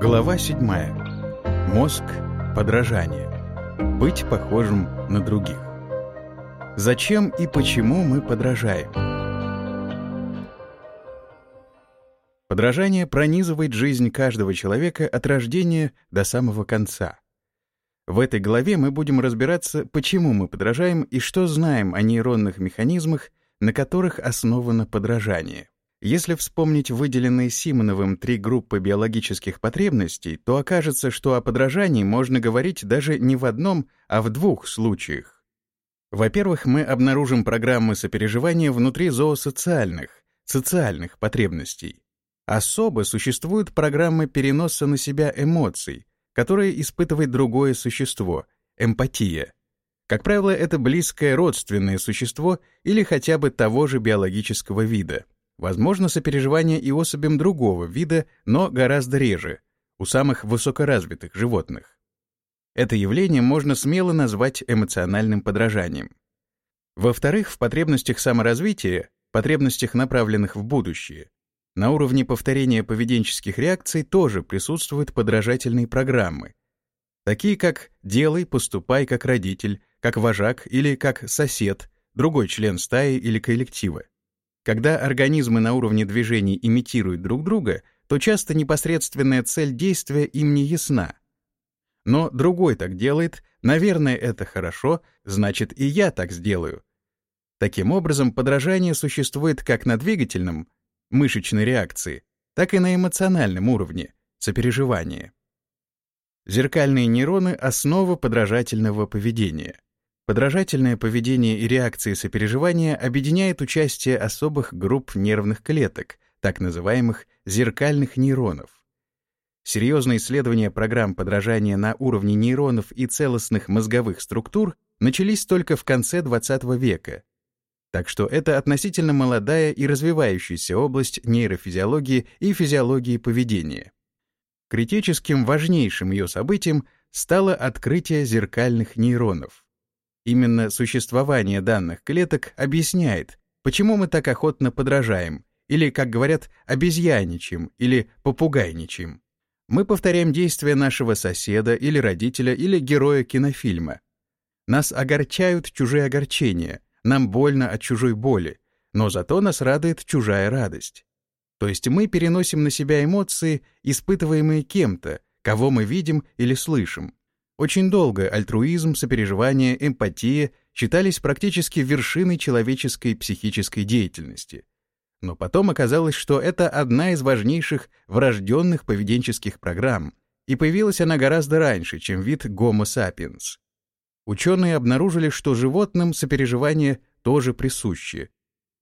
Глава 7. Мозг. Подражание. Быть похожим на других. Зачем и почему мы подражаем? Подражание пронизывает жизнь каждого человека от рождения до самого конца. В этой главе мы будем разбираться, почему мы подражаем и что знаем о нейронных механизмах, на которых основано подражание. Если вспомнить выделенные Симоновым три группы биологических потребностей, то окажется, что о подражании можно говорить даже не в одном, а в двух случаях. Во-первых, мы обнаружим программы сопереживания внутри зоосоциальных, социальных потребностей. Особо существуют программы переноса на себя эмоций, которые испытывает другое существо — эмпатия. Как правило, это близкое родственное существо или хотя бы того же биологического вида — Возможно сопереживание и особям другого вида, но гораздо реже, у самых высокоразвитых животных. Это явление можно смело назвать эмоциональным подражанием. Во-вторых, в потребностях саморазвития, потребностях, направленных в будущее, на уровне повторения поведенческих реакций тоже присутствуют подражательные программы, такие как «делай, поступай как родитель», как вожак или как сосед, другой член стаи или коллектива. Когда организмы на уровне движений имитируют друг друга, то часто непосредственная цель действия им не ясна. Но другой так делает, наверное, это хорошо, значит и я так сделаю. Таким образом, подражание существует как на двигательном, мышечной реакции, так и на эмоциональном уровне, сопереживания. Зеркальные нейроны — основа подражательного поведения. Подражательное поведение и реакции сопереживания объединяет участие особых групп нервных клеток, так называемых зеркальных нейронов. Серьезные исследования программ подражания на уровне нейронов и целостных мозговых структур начались только в конце XX века. Так что это относительно молодая и развивающаяся область нейрофизиологии и физиологии поведения. Критическим важнейшим ее событием стало открытие зеркальных нейронов. Именно существование данных клеток объясняет, почему мы так охотно подражаем, или, как говорят, обезьяничаем или попугайничаем. Мы повторяем действия нашего соседа или родителя или героя кинофильма. Нас огорчают чужие огорчения, нам больно от чужой боли, но зато нас радует чужая радость. То есть мы переносим на себя эмоции, испытываемые кем-то, кого мы видим или слышим. Очень долго альтруизм, сопереживание, эмпатия считались практически вершиной человеческой психической деятельности. Но потом оказалось, что это одна из важнейших врожденных поведенческих программ, и появилась она гораздо раньше, чем вид Homo sapiens. Ученые обнаружили, что животным сопереживание тоже присуще.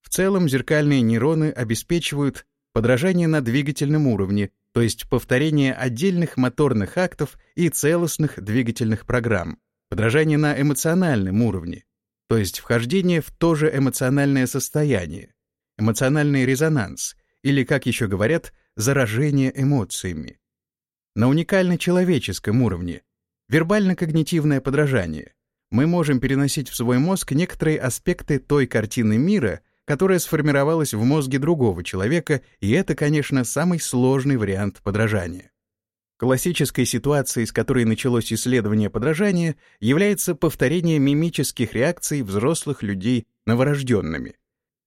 В целом зеркальные нейроны обеспечивают подражание на двигательном уровне, то есть повторение отдельных моторных актов и целостных двигательных программ, подражание на эмоциональном уровне, то есть вхождение в то же эмоциональное состояние, эмоциональный резонанс, или, как еще говорят, заражение эмоциями. На уникально-человеческом уровне, вербально-когнитивное подражание, мы можем переносить в свой мозг некоторые аспекты той картины мира, которая сформировалась в мозге другого человека, и это, конечно, самый сложный вариант подражания. Классической ситуацией, с которой началось исследование подражания, является повторение мимических реакций взрослых людей новорожденными.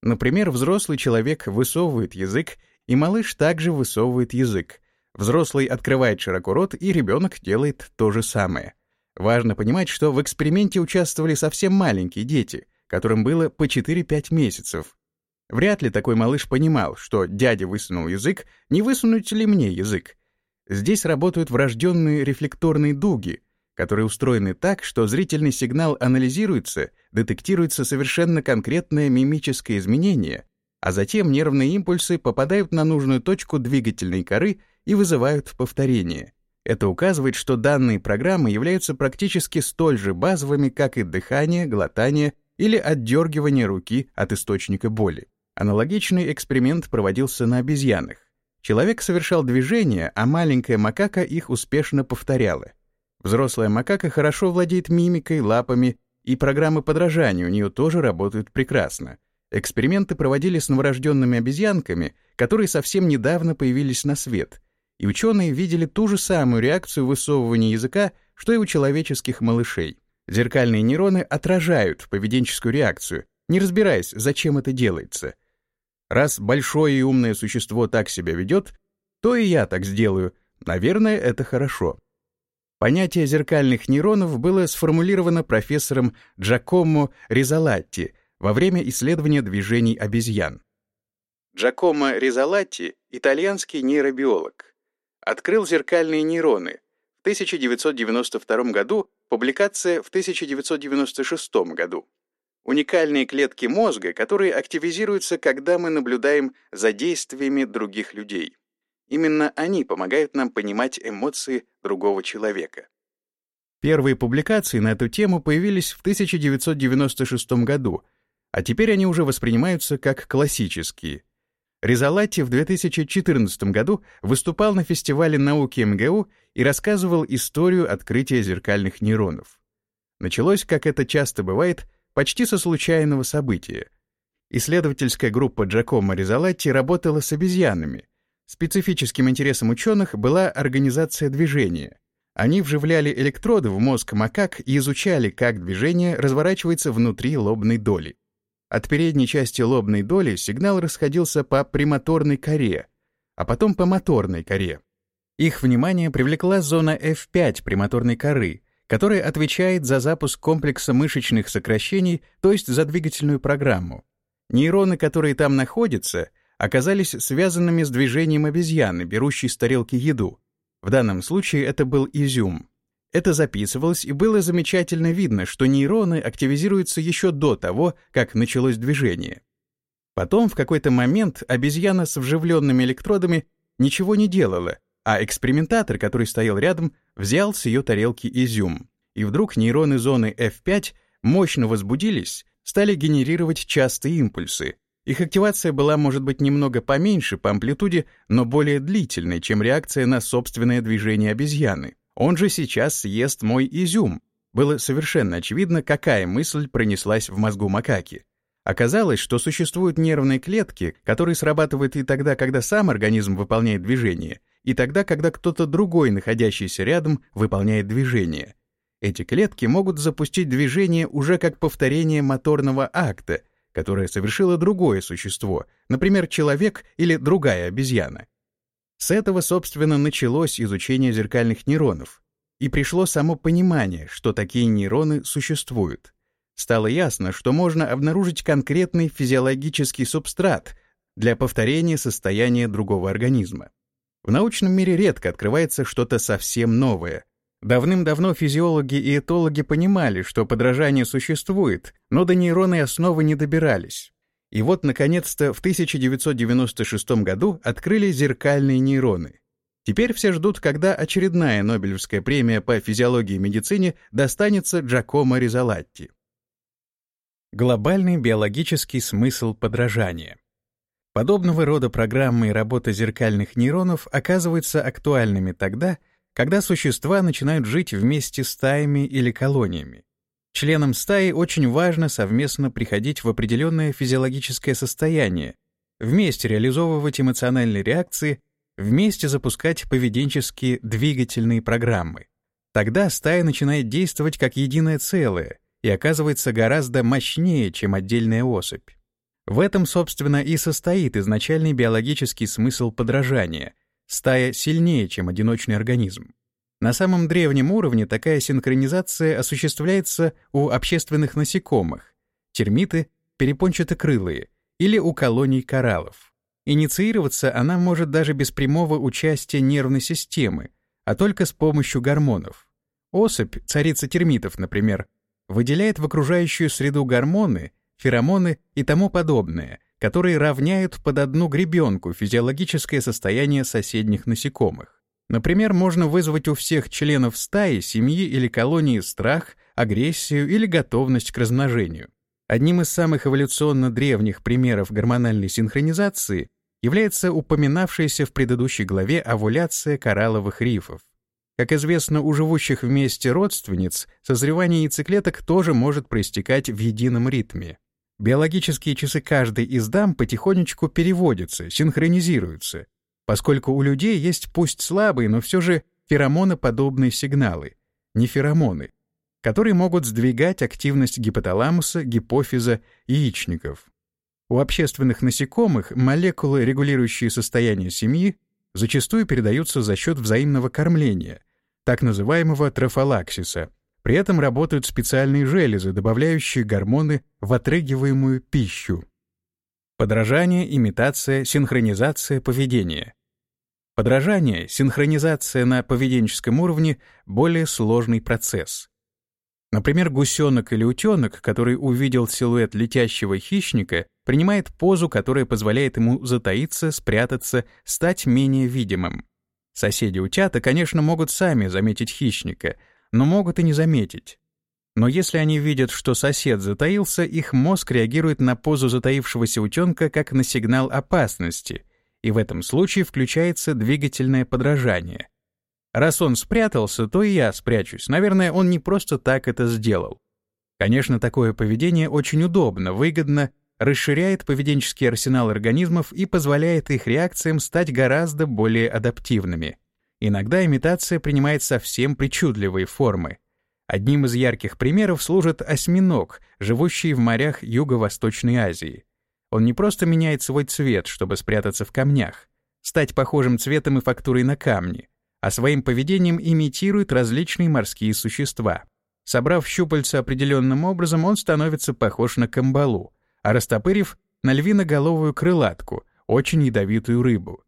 Например, взрослый человек высовывает язык, и малыш также высовывает язык. Взрослый открывает широко рот, и ребенок делает то же самое. Важно понимать, что в эксперименте участвовали совсем маленькие дети, которым было по 4-5 месяцев. Вряд ли такой малыш понимал, что дядя высунул язык, не высунуть ли мне язык. Здесь работают врожденные рефлекторные дуги, которые устроены так, что зрительный сигнал анализируется, детектируется совершенно конкретное мимическое изменение, а затем нервные импульсы попадают на нужную точку двигательной коры и вызывают повторение. Это указывает, что данные программы являются практически столь же базовыми, как и дыхание, глотание или отдергивание руки от источника боли. Аналогичный эксперимент проводился на обезьянах. Человек совершал движения, а маленькая макака их успешно повторяла. Взрослая макака хорошо владеет мимикой, лапами, и программы подражания у нее тоже работают прекрасно. Эксперименты проводили с новорожденными обезьянками, которые совсем недавно появились на свет, и ученые видели ту же самую реакцию высовывания языка, что и у человеческих малышей. Зеркальные нейроны отражают поведенческую реакцию, не разбираясь, зачем это делается. Раз большое и умное существо так себя ведет, то и я так сделаю. Наверное, это хорошо. Понятие зеркальных нейронов было сформулировано профессором Джакомо Ризалатти во время исследования движений обезьян. Джакомо Ризалатти — итальянский нейробиолог. Открыл зеркальные нейроны. В 1992 году, публикация в 1996 году. Уникальные клетки мозга, которые активизируются, когда мы наблюдаем за действиями других людей. Именно они помогают нам понимать эмоции другого человека. Первые публикации на эту тему появились в 1996 году, а теперь они уже воспринимаются как классические. Ризалати в 2014 году выступал на фестивале науки МГУ и рассказывал историю открытия зеркальных нейронов. Началось, как это часто бывает, почти со случайного события. Исследовательская группа Джакомо Ризалати работала с обезьянами. Специфическим интересом ученых была организация движения. Они вживляли электроды в мозг макак и изучали, как движение разворачивается внутри лобной доли. От передней части лобной доли сигнал расходился по премоторной коре, а потом по моторной коре. Их внимание привлекла зона F5 премоторной коры, которая отвечает за запуск комплекса мышечных сокращений, то есть за двигательную программу. Нейроны, которые там находятся, оказались связанными с движением обезьяны, берущей с тарелки еду. В данном случае это был изюм. Это записывалось, и было замечательно видно, что нейроны активизируются еще до того, как началось движение. Потом, в какой-то момент, обезьяна с вживленными электродами ничего не делала, а экспериментатор, который стоял рядом, взял с ее тарелки изюм. И вдруг нейроны зоны F5 мощно возбудились, стали генерировать частые импульсы. Их активация была, может быть, немного поменьше по амплитуде, но более длительной, чем реакция на собственное движение обезьяны. Он же сейчас съест мой изюм. Было совершенно очевидно, какая мысль пронеслась в мозгу макаки. Оказалось, что существуют нервные клетки, которые срабатывают и тогда, когда сам организм выполняет движение, и тогда, когда кто-то другой, находящийся рядом, выполняет движение. Эти клетки могут запустить движение уже как повторение моторного акта, которое совершило другое существо, например, человек или другая обезьяна. С этого, собственно, началось изучение зеркальных нейронов, и пришло само понимание, что такие нейроны существуют. Стало ясно, что можно обнаружить конкретный физиологический субстрат для повторения состояния другого организма. В научном мире редко открывается что-то совсем новое. Давным-давно физиологи и этологи понимали, что подражание существует, но до нейронной основы не добирались. И вот, наконец-то, в 1996 году открыли зеркальные нейроны. Теперь все ждут, когда очередная Нобелевская премия по физиологии и медицине достанется Джакомо Ризалатти. Глобальный биологический смысл подражания. Подобного рода программы и работа зеркальных нейронов оказываются актуальными тогда, когда существа начинают жить вместе стаями или колониями. Членам стаи очень важно совместно приходить в определенное физиологическое состояние, вместе реализовывать эмоциональные реакции, вместе запускать поведенческие двигательные программы. Тогда стая начинает действовать как единое целое и оказывается гораздо мощнее, чем отдельная особь. В этом, собственно, и состоит изначальный биологический смысл подражания. Стая сильнее, чем одиночный организм. На самом древнем уровне такая синхронизация осуществляется у общественных насекомых, термиты, перепончатокрылые, или у колоний кораллов. Инициироваться она может даже без прямого участия нервной системы, а только с помощью гормонов. Особь, царица термитов, например, выделяет в окружающую среду гормоны, феромоны и тому подобное, которые равняют под одну гребенку физиологическое состояние соседних насекомых. Например, можно вызвать у всех членов стаи, семьи или колонии страх, агрессию или готовность к размножению. Одним из самых эволюционно древних примеров гормональной синхронизации является упоминавшаяся в предыдущей главе овуляция коралловых рифов. Как известно, у живущих вместе родственниц созревание яйцеклеток тоже может проистекать в едином ритме. Биологические часы каждой из дам потихонечку переводятся, синхронизируются. Поскольку у людей есть пусть слабые, но все же феромоноподобные сигналы, не феромоны, которые могут сдвигать активность гипоталамуса, гипофиза, яичников. У общественных насекомых молекулы, регулирующие состояние семьи, зачастую передаются за счет взаимного кормления, так называемого трофалаксиса. При этом работают специальные железы, добавляющие гормоны в отрыгиваемую пищу. Подражание, имитация, синхронизация поведения. Подражание, синхронизация на поведенческом уровне — более сложный процесс. Например, гусенок или утенок, который увидел силуэт летящего хищника, принимает позу, которая позволяет ему затаиться, спрятаться, стать менее видимым. Соседи утята, конечно, могут сами заметить хищника, но могут и не заметить. Но если они видят, что сосед затаился, их мозг реагирует на позу затаившегося утенка как на сигнал опасности, и в этом случае включается двигательное подражание. Раз он спрятался, то и я спрячусь. Наверное, он не просто так это сделал. Конечно, такое поведение очень удобно, выгодно, расширяет поведенческий арсенал организмов и позволяет их реакциям стать гораздо более адаптивными. Иногда имитация принимает совсем причудливые формы. Одним из ярких примеров служит осьминог, живущий в морях Юго-Восточной Азии. Он не просто меняет свой цвет, чтобы спрятаться в камнях, стать похожим цветом и фактурой на камни, а своим поведением имитирует различные морские существа. Собрав щупальца определенным образом, он становится похож на камбалу, а растопырив — на львиноголовую крылатку, очень ядовитую рыбу.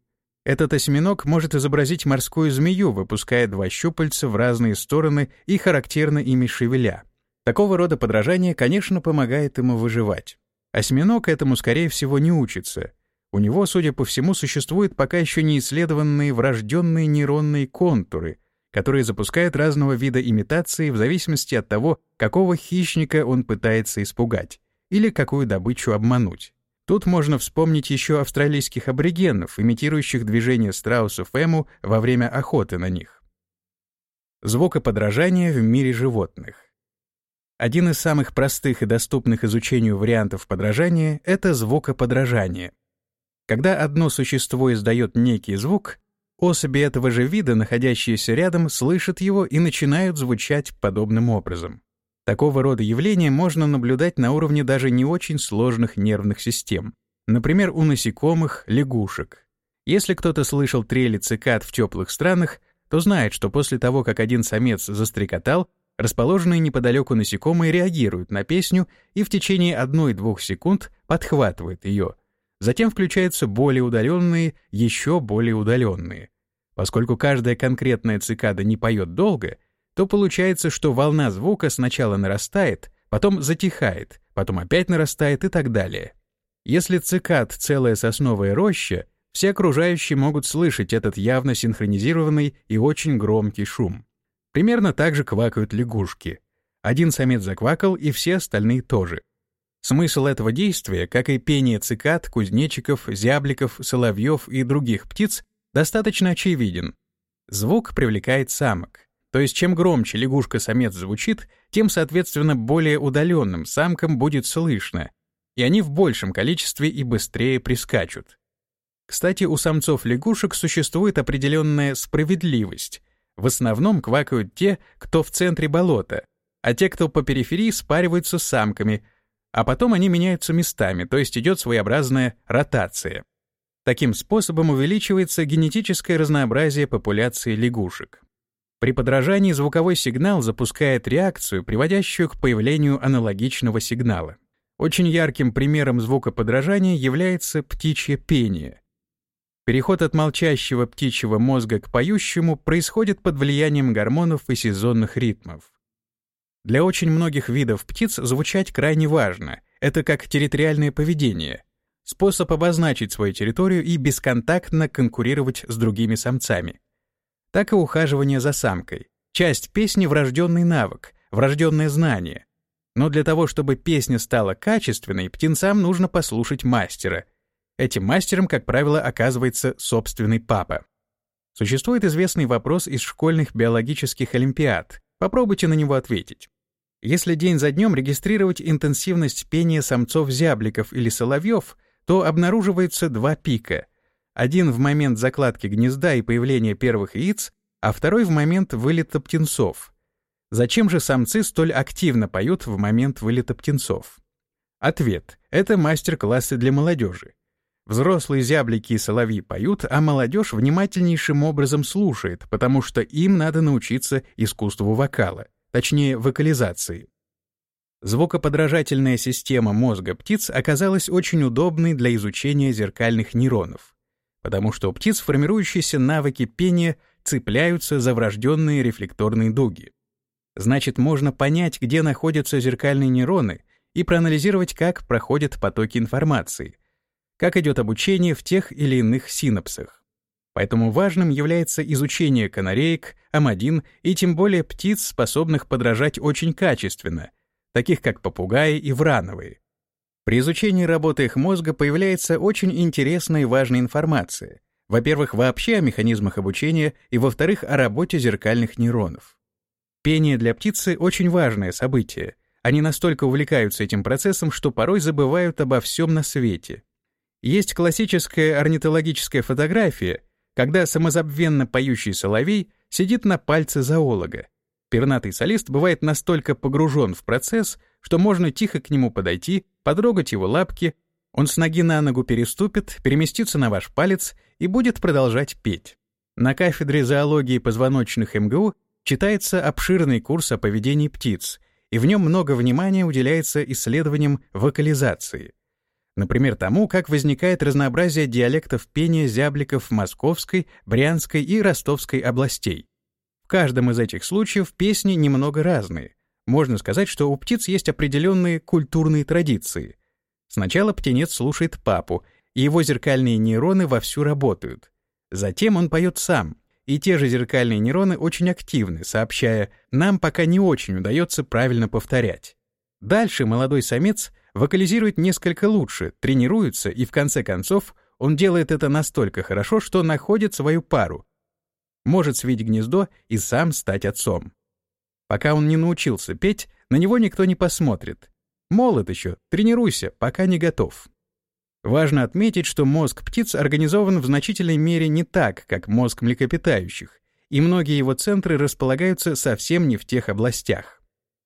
Этот осьминог может изобразить морскую змею, выпуская два щупальца в разные стороны и характерно ими шевеля. Такого рода подражание, конечно, помогает ему выживать. Осьминог этому, скорее всего, не учится — у него, судя по всему, существуют пока еще не исследованные врожденные нейронные контуры, которые запускают разного вида имитации в зависимости от того, какого хищника он пытается испугать или какую добычу обмануть. Тут можно вспомнить еще австралийских аборигенов, имитирующих движения страусов эму во время охоты на них. Звукоподражание в мире животных. Один из самых простых и доступных изучению вариантов подражания — это звукоподражание — когда одно существо издает некий звук, особи этого же вида, находящиеся рядом, слышат его и начинают звучать подобным образом. Такого рода явления можно наблюдать на уровне даже не очень сложных нервных систем, например, у насекомых, лягушек. Если кто-то слышал трели цикад в теплых странах, то знает, что после того, как один самец застрекотал, расположенные неподалеку насекомые реагируют на песню и в течение 1-2 секунд подхватывают ее — Затем включаются более удаленные, еще более удаленные. Поскольку каждая конкретная цикада не поет долго, то получается, что волна звука сначала нарастает, потом затихает, потом опять нарастает и так далее. Если цикад — целая сосновая роща, все окружающие могут слышать этот явно синхронизированный и очень громкий шум. Примерно так же квакают лягушки. Один самец заквакал, и все остальные тоже — Смысл этого действия, как и пение цикад, кузнечиков, зябликов, соловьев и других птиц, достаточно очевиден. Звук привлекает самок. То есть чем громче лягушка-самец звучит, тем, соответственно, более удаленным самкам будет слышно, и они в большем количестве и быстрее прискачут. Кстати, у самцов лягушек существует определенная справедливость. В основном квакают те, кто в центре болота, а те, кто по периферии, спариваются с самками, а потом они меняются местами, то есть идет своеобразная ротация. Таким способом увеличивается генетическое разнообразие популяции лягушек. При подражании звуковой сигнал запускает реакцию, приводящую к появлению аналогичного сигнала. Очень ярким примером звукоподражания является птичье пение. Переход от молчащего птичьего мозга к поющему происходит под влиянием гормонов и сезонных ритмов. Для очень многих видов птиц звучать крайне важно. Это как территориальное поведение. Способ обозначить свою территорию и бесконтактно конкурировать с другими самцами. Так и ухаживание за самкой. Часть песни — врожденный навык, врожденное знание. Но для того, чтобы песня стала качественной, птенцам нужно послушать мастера. Этим мастером, как правило, оказывается собственный папа. Существует известный вопрос из школьных биологических олимпиад. Попробуйте на него ответить. Если день за днем регистрировать интенсивность пения самцов зябликов или соловьев, то обнаруживается два пика. один в момент закладки гнезда и появления первых яиц, а второй в момент вылета птенцов. Зачем же самцы столь активно поют в момент вылета птенцов? Ответ — это мастер-классы для молодежи. Взрослые зяблики и соловьи поют, а молодежь внимательнейшим образом слушает, потому что им надо научиться искусству вокала, точнее, вокализации. Звукоподражательная система мозга птиц оказалась очень удобной для изучения зеркальных нейронов, потому что у птиц формирующиеся навыки пения цепляются за врожденные рефлекторные дуги. Значит, можно понять, где находятся зеркальные нейроны и проанализировать, как проходят потоки информации — как идет обучение в тех или иных синапсах. Поэтому важным является изучение канареек, амадин и тем более птиц, способных подражать очень качественно, таких как попугаи и врановые. При изучении работы их мозга появляется очень интересная и важная информация. Во-первых, вообще о механизмах обучения, и во-вторых, о работе зеркальных нейронов. Пение для птицы — очень важное событие. Они настолько увлекаются этим процессом, что порой забывают обо всем на свете. Есть классическая орнитологическая фотография, когда самозабвенно поющий соловей сидит на пальце зоолога. Пернатый солист бывает настолько погружен в процесс, что можно тихо к нему подойти, подрогать его лапки, он с ноги на ногу переступит, переместится на ваш палец и будет продолжать петь. На кафедре зоологии позвоночных МГУ читается обширный курс о поведении птиц, и в нем много внимания уделяется исследованиям вокализации — Например, тому, как возникает разнообразие диалектов пения зябликов Московской, Брянской и Ростовской областей. В каждом из этих случаев песни немного разные. Можно сказать, что у птиц есть определенные культурные традиции. Сначала птенец слушает папу, и его зеркальные нейроны вовсю работают. Затем он поет сам, и те же зеркальные нейроны очень активны, сообщая «нам пока не очень удается правильно повторять». Дальше молодой самец — вокализирует несколько лучше, тренируется, и в конце концов он делает это настолько хорошо, что находит свою пару, может свить гнездо и сам стать отцом. Пока он не научился петь, на него никто не посмотрит. Молод еще, тренируйся, пока не готов. Важно отметить, что мозг птиц организован в значительной мере не так, как мозг млекопитающих, и многие его центры располагаются совсем не в тех областях.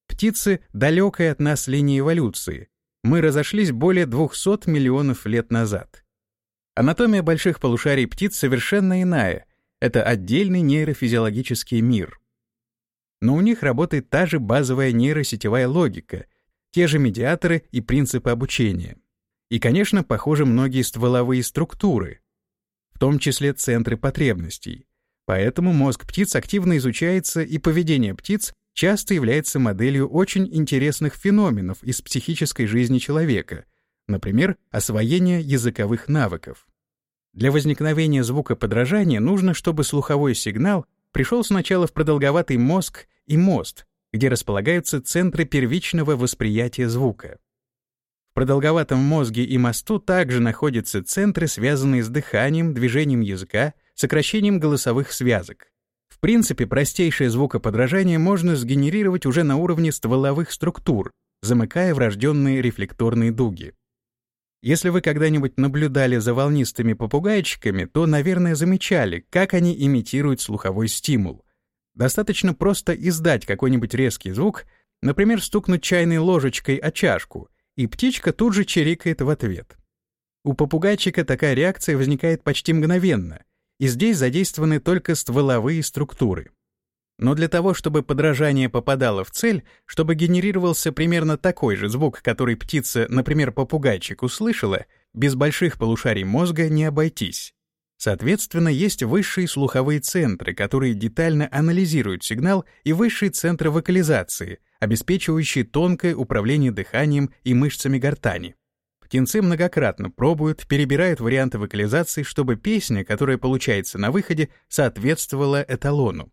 Птицы — далекая от нас линия эволюции, мы разошлись более 200 миллионов лет назад. Анатомия больших полушарий птиц совершенно иная. Это отдельный нейрофизиологический мир. Но у них работает та же базовая нейросетевая логика, те же медиаторы и принципы обучения. И, конечно, похожи многие стволовые структуры, в том числе центры потребностей. Поэтому мозг птиц активно изучается, и поведение птиц часто является моделью очень интересных феноменов из психической жизни человека, например, освоение языковых навыков. Для возникновения звукоподражания нужно, чтобы слуховой сигнал пришел сначала в продолговатый мозг и мост, где располагаются центры первичного восприятия звука. В продолговатом мозге и мосту также находятся центры, связанные с дыханием, движением языка, сокращением голосовых связок. В принципе, простейшее звукоподражание можно сгенерировать уже на уровне стволовых структур, замыкая врожденные рефлекторные дуги. Если вы когда-нибудь наблюдали за волнистыми попугайчиками, то, наверное, замечали, как они имитируют слуховой стимул. Достаточно просто издать какой-нибудь резкий звук, например, стукнуть чайной ложечкой о чашку, и птичка тут же чирикает в ответ. У попугайчика такая реакция возникает почти мгновенно, и здесь задействованы только стволовые структуры. Но для того, чтобы подражание попадало в цель, чтобы генерировался примерно такой же звук, который птица, например, попугайчик, услышала, без больших полушарий мозга не обойтись. Соответственно, есть высшие слуховые центры, которые детально анализируют сигнал, и высшие центры вокализации, обеспечивающие тонкое управление дыханием и мышцами гортани. Птенцы многократно пробуют, перебирают варианты вокализации, чтобы песня, которая получается на выходе, соответствовала эталону.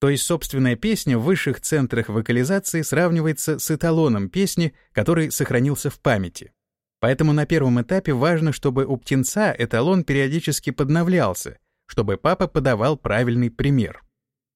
То есть собственная песня в высших центрах вокализации сравнивается с эталоном песни, который сохранился в памяти. Поэтому на первом этапе важно, чтобы у птенца эталон периодически подновлялся, чтобы папа подавал правильный пример.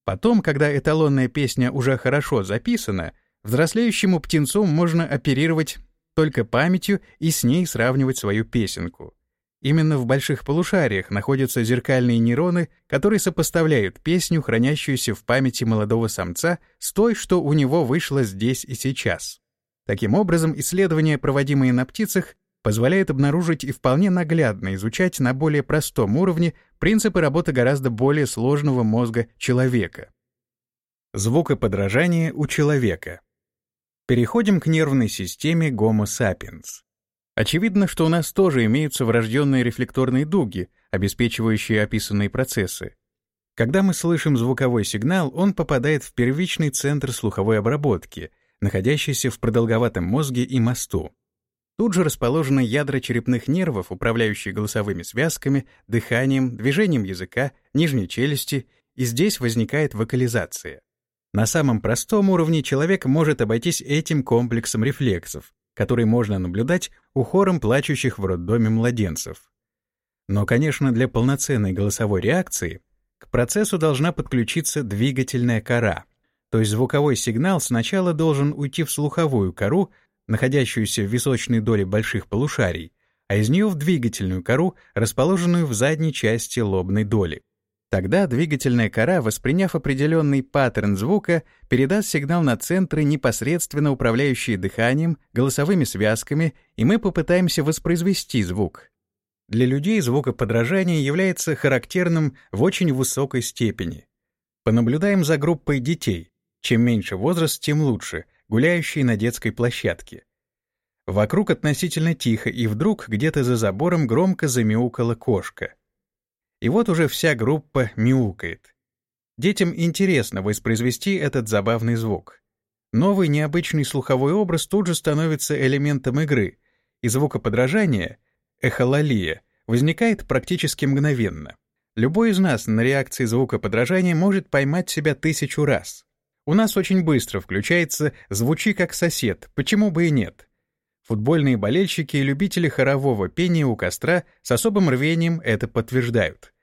Потом, когда эталонная песня уже хорошо записана, взрослеющему птенцу можно оперировать только памятью и с ней сравнивать свою песенку. Именно в больших полушариях находятся зеркальные нейроны, которые сопоставляют песню, хранящуюся в памяти молодого самца, с той, что у него вышло здесь и сейчас. Таким образом, исследования, проводимые на птицах, позволяют обнаружить и вполне наглядно изучать на более простом уровне принципы работы гораздо более сложного мозга человека. Звукоподражание у человека. Переходим к нервной системе Homo sapiens. Очевидно, что у нас тоже имеются врожденные рефлекторные дуги, обеспечивающие описанные процессы. Когда мы слышим звуковой сигнал, он попадает в первичный центр слуховой обработки, находящийся в продолговатом мозге и мосту. Тут же расположены ядра черепных нервов, управляющие голосовыми связками, дыханием, движением языка, нижней челюсти, и здесь возникает вокализация. На самом простом уровне человек может обойтись этим комплексом рефлексов, который можно наблюдать у хором плачущих в роддоме младенцев. Но, конечно, для полноценной голосовой реакции к процессу должна подключиться двигательная кора, то есть звуковой сигнал сначала должен уйти в слуховую кору, находящуюся в височной доле больших полушарий, а из нее в двигательную кору, расположенную в задней части лобной доли. Тогда двигательная кора, восприняв определенный паттерн звука, передаст сигнал на центры, непосредственно управляющие дыханием, голосовыми связками, и мы попытаемся воспроизвести звук. Для людей звукоподражание является характерным в очень высокой степени. Понаблюдаем за группой детей. Чем меньше возраст, тем лучше, гуляющие на детской площадке. Вокруг относительно тихо, и вдруг где-то за забором громко замяукала кошка. И вот уже вся группа мяукает. Детям интересно воспроизвести этот забавный звук. Новый необычный слуховой образ тут же становится элементом игры, и звукоподражание, эхололия, возникает практически мгновенно. Любой из нас на реакции звукоподражания может поймать себя тысячу раз. У нас очень быстро включается «звучи как сосед», почему бы и нет. Футбольные болельщики и любители хорового пения у костра с особым рвением это подтверждают.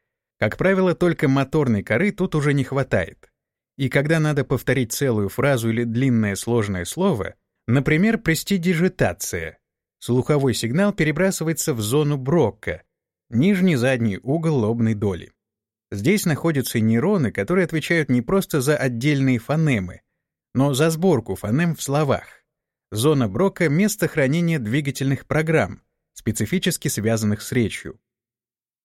Как правило, только моторной коры тут уже не хватает. И когда надо повторить целую фразу или длинное сложное слово, например, престидижитация, слуховой сигнал перебрасывается в зону Брокка, нижний задний угол лобной доли. Здесь находятся нейроны, которые отвечают не просто за отдельные фонемы, но за сборку фонем в словах. Зона Брока — место хранения двигательных программ, специфически связанных с речью.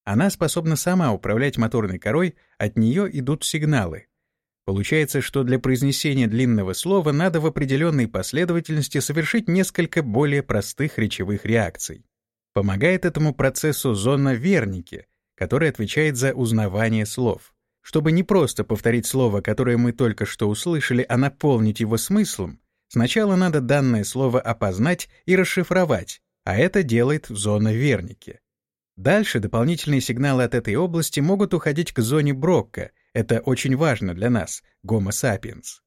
Она способна сама управлять моторной корой, от нее идут сигналы. Получается, что для произнесения длинного слова надо в определенной последовательности совершить несколько более простых речевых реакций. Помогает этому процессу зона Верники, которая отвечает за узнавание слов. Чтобы не просто повторить слово, которое мы только что услышали, а наполнить его смыслом, сначала надо данное слово опознать и расшифровать, а это делает зона Верники. Дальше дополнительные сигналы от этой области могут уходить к зоне Брокка. Это очень важно для нас, Homo sapiens.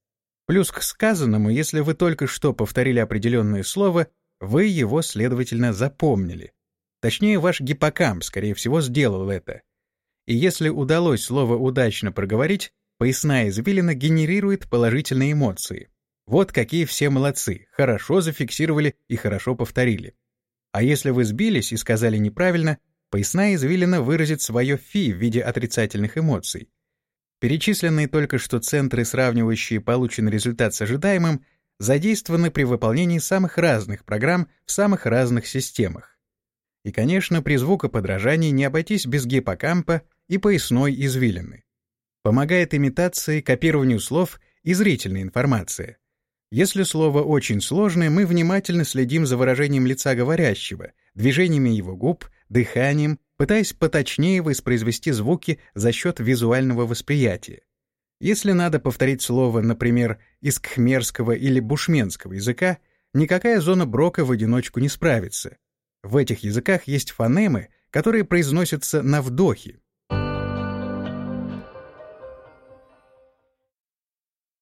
Плюс к сказанному, если вы только что повторили определенное слово, вы его, следовательно, запомнили. Точнее, ваш гиппокамп, скорее всего, сделал это. И если удалось слово удачно проговорить, поясная извилина генерирует положительные эмоции. Вот какие все молодцы, хорошо зафиксировали и хорошо повторили. А если вы сбились и сказали неправильно, Поясная извилина выразит свое «фи» в виде отрицательных эмоций. Перечисленные только что центры, сравнивающие полученный результат с ожидаемым, задействованы при выполнении самых разных программ в самых разных системах. И, конечно, при звукоподражании не обойтись без гиппокампа и поясной извилины. Помогает имитации, копированию слов и зрительной информации. Если слово очень сложное, мы внимательно следим за выражением лица говорящего, движениями его губ, дыханием, пытаясь поточнее воспроизвести звуки за счет визуального восприятия. Если надо повторить слово, например, из кхмерского или бушменского языка, никакая зона Брока в одиночку не справится. В этих языках есть фонемы, которые произносятся на вдохе.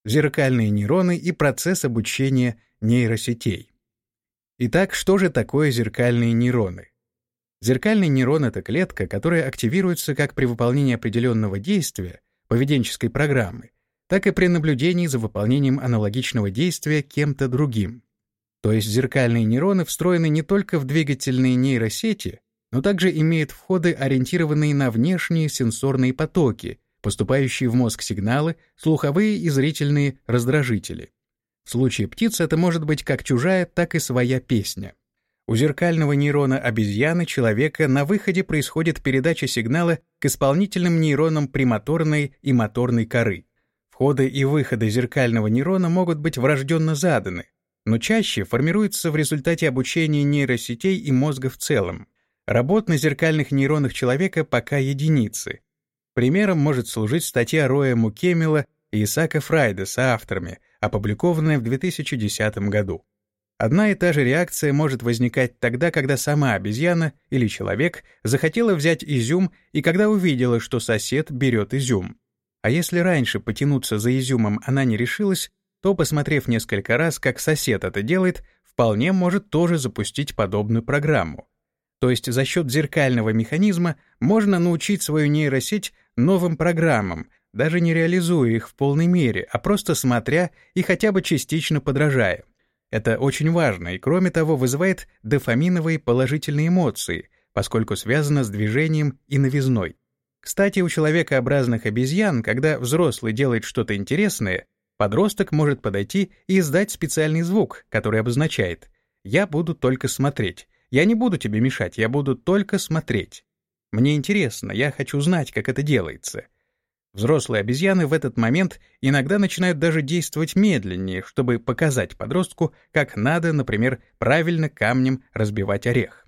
Зеркальные нейроны и процесс обучения нейросетей. Итак, что же такое зеркальные нейроны? Зеркальный нейрон — это клетка, которая активируется как при выполнении определенного действия, поведенческой программы, так и при наблюдении за выполнением аналогичного действия кем-то другим. То есть зеркальные нейроны встроены не только в двигательные нейросети, но также имеет входы, ориентированные на внешние сенсорные потоки, поступающие в мозг сигналы, слуховые и зрительные раздражители. В случае птиц это может быть как чужая, так и своя песня. У зеркального нейрона обезьяны человека на выходе происходит передача сигнала к исполнительным нейронам премоторной и моторной коры. Входы и выходы зеркального нейрона могут быть врожденно заданы, но чаще формируются в результате обучения нейросетей и мозга в целом. Работ на зеркальных нейронах человека пока единицы. Примером может служить статья Роя Мукемила и Исака Фрайда с авторами, опубликованная в 2010 году. Одна и та же реакция может возникать тогда, когда сама обезьяна или человек захотела взять изюм и когда увидела, что сосед берет изюм. А если раньше потянуться за изюмом она не решилась, то, посмотрев несколько раз, как сосед это делает, вполне может тоже запустить подобную программу. То есть за счет зеркального механизма можно научить свою нейросеть новым программам, даже не реализуя их в полной мере, а просто смотря и хотя бы частично подражая. Это очень важно и, кроме того, вызывает дофаминовые положительные эмоции, поскольку связано с движением и новизной. Кстати, у человекообразных обезьян, когда взрослый делает что-то интересное, подросток может подойти и издать специальный звук, который обозначает «я буду только смотреть», «я не буду тебе мешать, я буду только смотреть». Мне интересно, я хочу знать, как это делается. Взрослые обезьяны в этот момент иногда начинают даже действовать медленнее, чтобы показать подростку, как надо, например, правильно камнем разбивать орех.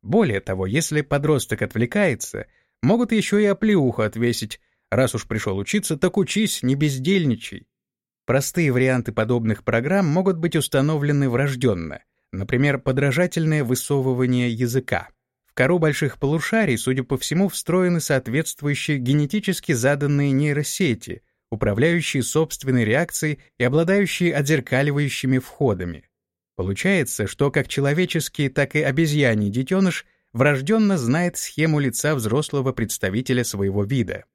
Более того, если подросток отвлекается, могут еще и оплеуху отвесить. Раз уж пришел учиться, так учись, не бездельничай. Простые варианты подобных программ могут быть установлены врожденно, например, подражательное высовывание языка кору больших полушарий, судя по всему, встроены соответствующие генетически заданные нейросети, управляющие собственной реакцией и обладающие отзеркаливающими входами. Получается, что как человеческий, так и обезьяний детеныш врожденно знает схему лица взрослого представителя своего вида.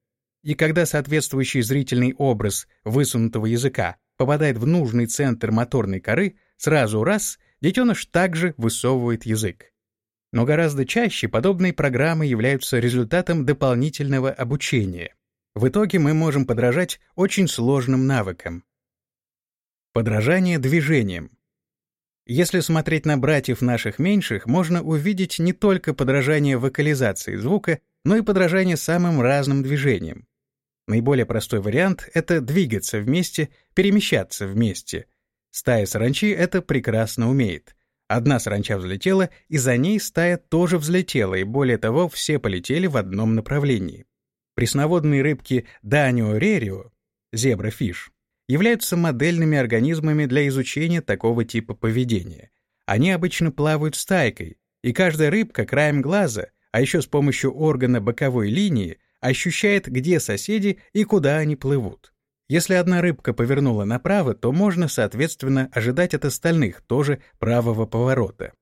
И когда соответствующий зрительный образ высунутого языка попадает в нужный центр моторной коры, сразу раз детеныш также высовывает язык. Но гораздо чаще подобные программы являются результатом дополнительного обучения. В итоге мы можем подражать очень сложным навыкам. Подражание движением. Если смотреть на братьев наших меньших, можно увидеть не только подражание вокализации звука, но и подражание самым разным движениям. Наиболее простой вариант — это двигаться вместе, перемещаться вместе. Стая саранчи это прекрасно умеет — Одна саранча взлетела, и за ней стая тоже взлетела, и более того, все полетели в одном направлении. Пресноводные рыбки Данио рерио, зебра-фиш, являются модельными организмами для изучения такого типа поведения. Они обычно плавают стайкой, и каждая рыбка краем глаза, а еще с помощью органа боковой линии, ощущает, где соседи и куда они плывут. Если одна рыбка повернула направо, то можно, соответственно, ожидать от остальных тоже правого поворота.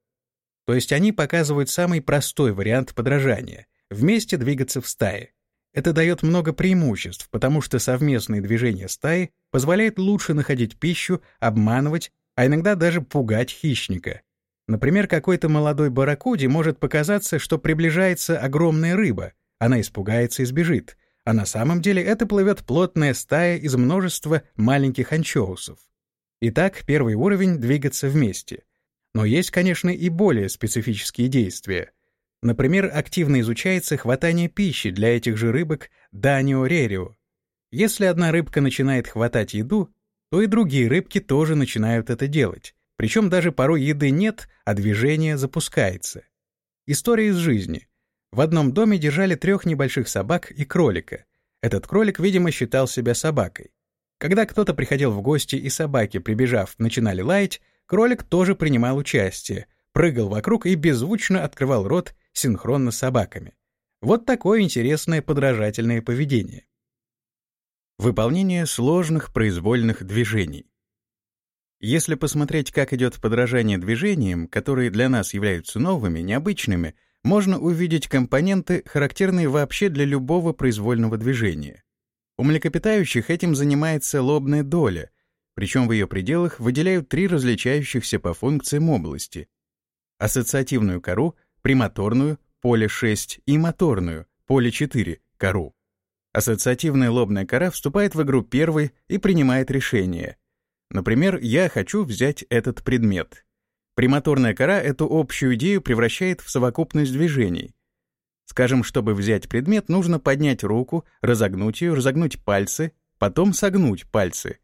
То есть они показывают самый простой вариант подражания — вместе двигаться в стае. Это дает много преимуществ, потому что совместные движения стаи позволяют лучше находить пищу, обманывать, а иногда даже пугать хищника. Например, какой-то молодой барракуде может показаться, что приближается огромная рыба, она испугается и сбежит, а на самом деле это плывет плотная стая из множества маленьких анчоусов. Итак, первый уровень — двигаться вместе. Но есть, конечно, и более специфические действия. Например, активно изучается хватание пищи для этих же рыбок данио-рерио. Если одна рыбка начинает хватать еду, то и другие рыбки тоже начинают это делать. Причем даже порой еды нет, а движение запускается. История из жизни. В одном доме держали трех небольших собак и кролика. Этот кролик, видимо, считал себя собакой. Когда кто-то приходил в гости и собаки, прибежав, начинали лаять, кролик тоже принимал участие, прыгал вокруг и беззвучно открывал рот синхронно с собаками. Вот такое интересное подражательное поведение. Выполнение сложных произвольных движений. Если посмотреть, как идет подражание движениям, которые для нас являются новыми, необычными — можно увидеть компоненты, характерные вообще для любого произвольного движения. У млекопитающих этим занимается лобная доля, причем в ее пределах выделяют три различающихся по функциям области — ассоциативную кору, премоторную, поле 6, и моторную, поле 4, кору. Ассоциативная лобная кора вступает в игру первой и принимает решение. Например, я хочу взять этот предмет. Примоторная кора эту общую идею превращает в совокупность движений. Скажем, чтобы взять предмет, нужно поднять руку, разогнуть ее, разогнуть пальцы, потом согнуть пальцы.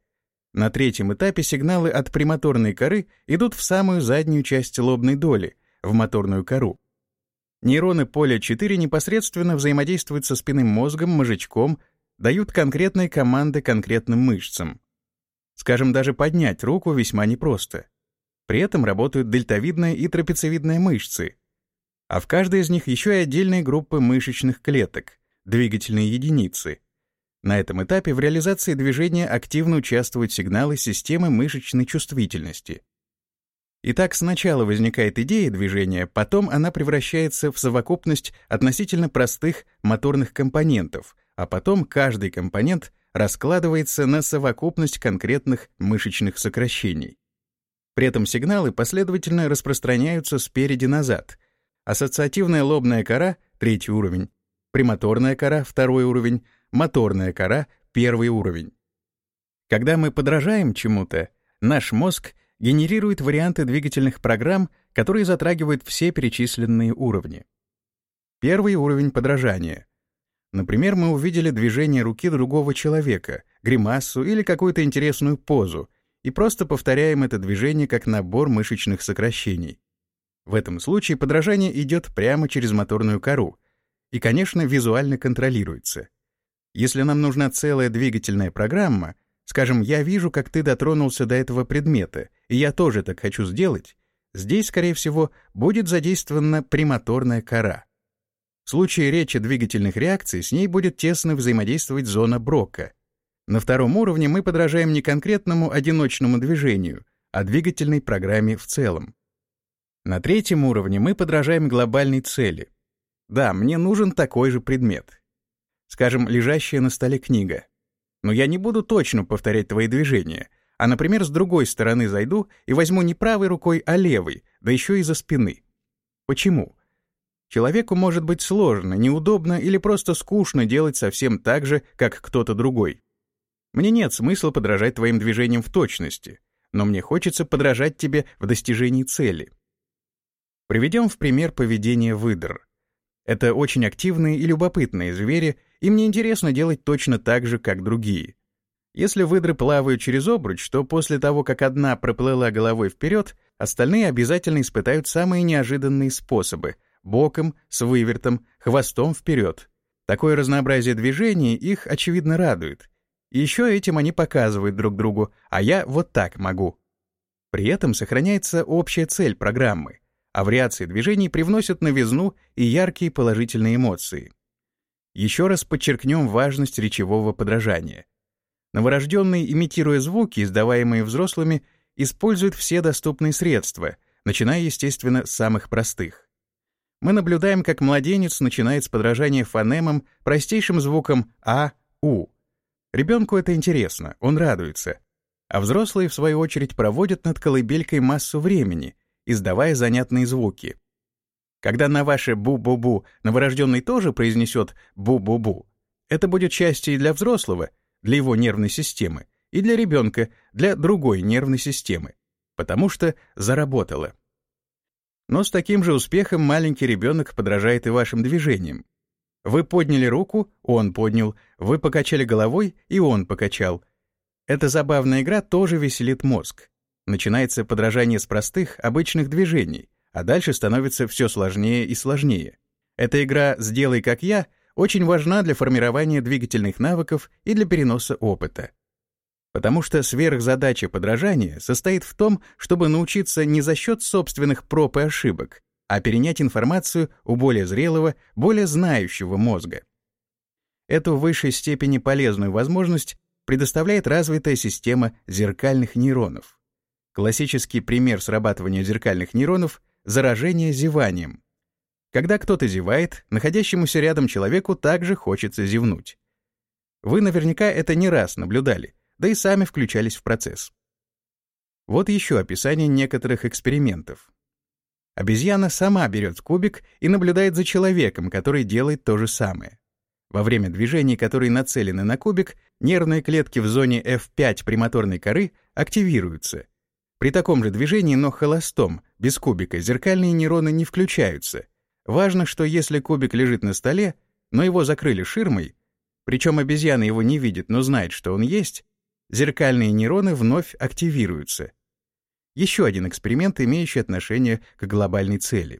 На третьем этапе сигналы от примоторной коры идут в самую заднюю часть лобной доли, в моторную кору. Нейроны поля 4 непосредственно взаимодействуют со спинным мозгом, мозжечком, дают конкретные команды конкретным мышцам. Скажем, даже поднять руку весьма непросто. При этом работают дельтовидная и трапециевидная мышцы. А в каждой из них еще и отдельные группы мышечных клеток, двигательные единицы. На этом этапе в реализации движения активно участвуют сигналы системы мышечной чувствительности — Итак, сначала возникает идея движения, потом она превращается в совокупность относительно простых моторных компонентов, а потом каждый компонент раскладывается на совокупность конкретных мышечных сокращений. При этом сигналы последовательно распространяются спереди назад. Ассоциативная лобная кора — третий уровень, премоторная кора — второй уровень, моторная кора — первый уровень. Когда мы подражаем чему-то, наш мозг — генерирует варианты двигательных программ, которые затрагивают все перечисленные уровни. Первый уровень подражания. Например, мы увидели движение руки другого человека, гримасу или какую-то интересную позу, и просто повторяем это движение как набор мышечных сокращений. В этом случае подражание идет прямо через моторную кору и, конечно, визуально контролируется. Если нам нужна целая двигательная программа — Скажем, я вижу, как ты дотронулся до этого предмета, и я тоже так хочу сделать. Здесь, скорее всего, будет задействована премоторная кора. В случае речи двигательных реакций с ней будет тесно взаимодействовать зона Брока. На втором уровне мы подражаем не конкретному одиночному движению, а двигательной программе в целом. На третьем уровне мы подражаем глобальной цели. Да, мне нужен такой же предмет. Скажем, лежащая на столе книга но я не буду точно повторять твои движения, а, например, с другой стороны зайду и возьму не правой рукой, а левой, да еще и за спины. Почему? Человеку может быть сложно, неудобно или просто скучно делать совсем так же, как кто-то другой. Мне нет смысла подражать твоим движениям в точности, но мне хочется подражать тебе в достижении цели. Приведем в пример поведение выдр. Это очень активные и любопытные звери, им не интересно делать точно так же, как другие. Если выдры плавают через обруч, то после того, как одна проплыла головой вперед, остальные обязательно испытают самые неожиданные способы — боком, с вывертом, хвостом вперед. Такое разнообразие движений их, очевидно, радует. Еще этим они показывают друг другу, а я вот так могу. При этом сохраняется общая цель программы, а вариации движений привносят новизну и яркие положительные эмоции. Еще раз подчеркнем важность речевого подражания. Новорожденные, имитируя звуки, издаваемые взрослыми, используют все доступные средства, начиная, естественно, с самых простых. Мы наблюдаем, как младенец начинает с подражания фонемам, простейшим звуком «а», «у». Ребенку это интересно, он радуется. А взрослые, в свою очередь, проводят над колыбелькой массу времени, издавая занятные звуки. Когда на ваше «бу-бу-бу» новорожденный тоже произнесет «бу-бу-бу», это будет счастье и для взрослого, для его нервной системы, и для ребенка, для другой нервной системы, потому что заработало. Но с таким же успехом маленький ребенок подражает и вашим движениям. Вы подняли руку, он поднял, вы покачали головой, и он покачал. Эта забавная игра тоже веселит мозг. Начинается подражание с простых, обычных движений — а дальше становится все сложнее и сложнее. Эта игра «Сделай как я» очень важна для формирования двигательных навыков и для переноса опыта. Потому что сверхзадача подражания состоит в том, чтобы научиться не за счет собственных проб и ошибок, а перенять информацию у более зрелого, более знающего мозга. Эту в высшей степени полезную возможность предоставляет развитая система зеркальных нейронов. Классический пример срабатывания зеркальных нейронов Заражение зеванием. Когда кто-то зевает, находящемуся рядом человеку также хочется зевнуть. Вы наверняка это не раз наблюдали, да и сами включались в процесс. Вот еще описание некоторых экспериментов. Обезьяна сама берет кубик и наблюдает за человеком, который делает то же самое. Во время движений, которые нацелены на кубик, нервные клетки в зоне F5 примоторной коры активируются. При таком же движении, но холостом, без кубика, зеркальные нейроны не включаются. Важно, что если кубик лежит на столе, но его закрыли ширмой, причем обезьяна его не видит, но знает, что он есть, зеркальные нейроны вновь активируются. Еще один эксперимент, имеющий отношение к глобальной цели.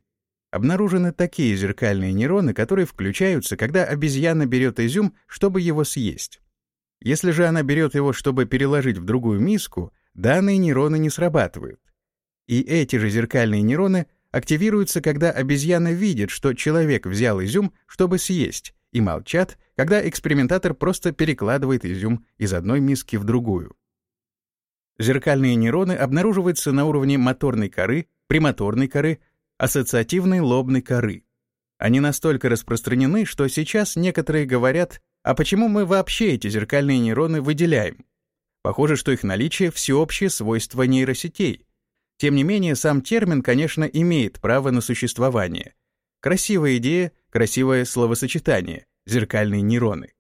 Обнаружены такие зеркальные нейроны, которые включаются, когда обезьяна берет изюм, чтобы его съесть. Если же она берет его, чтобы переложить в другую миску, данные нейроны не срабатывают. И эти же зеркальные нейроны активируются, когда обезьяна видит, что человек взял изюм, чтобы съесть, и молчат, когда экспериментатор просто перекладывает изюм из одной миски в другую. Зеркальные нейроны обнаруживаются на уровне моторной коры, премоторной коры, ассоциативной лобной коры. Они настолько распространены, что сейчас некоторые говорят, а почему мы вообще эти зеркальные нейроны выделяем? Похоже, что их наличие — всеобщее свойство нейросетей. Тем не менее, сам термин, конечно, имеет право на существование. Красивая идея, красивое словосочетание — зеркальные нейроны.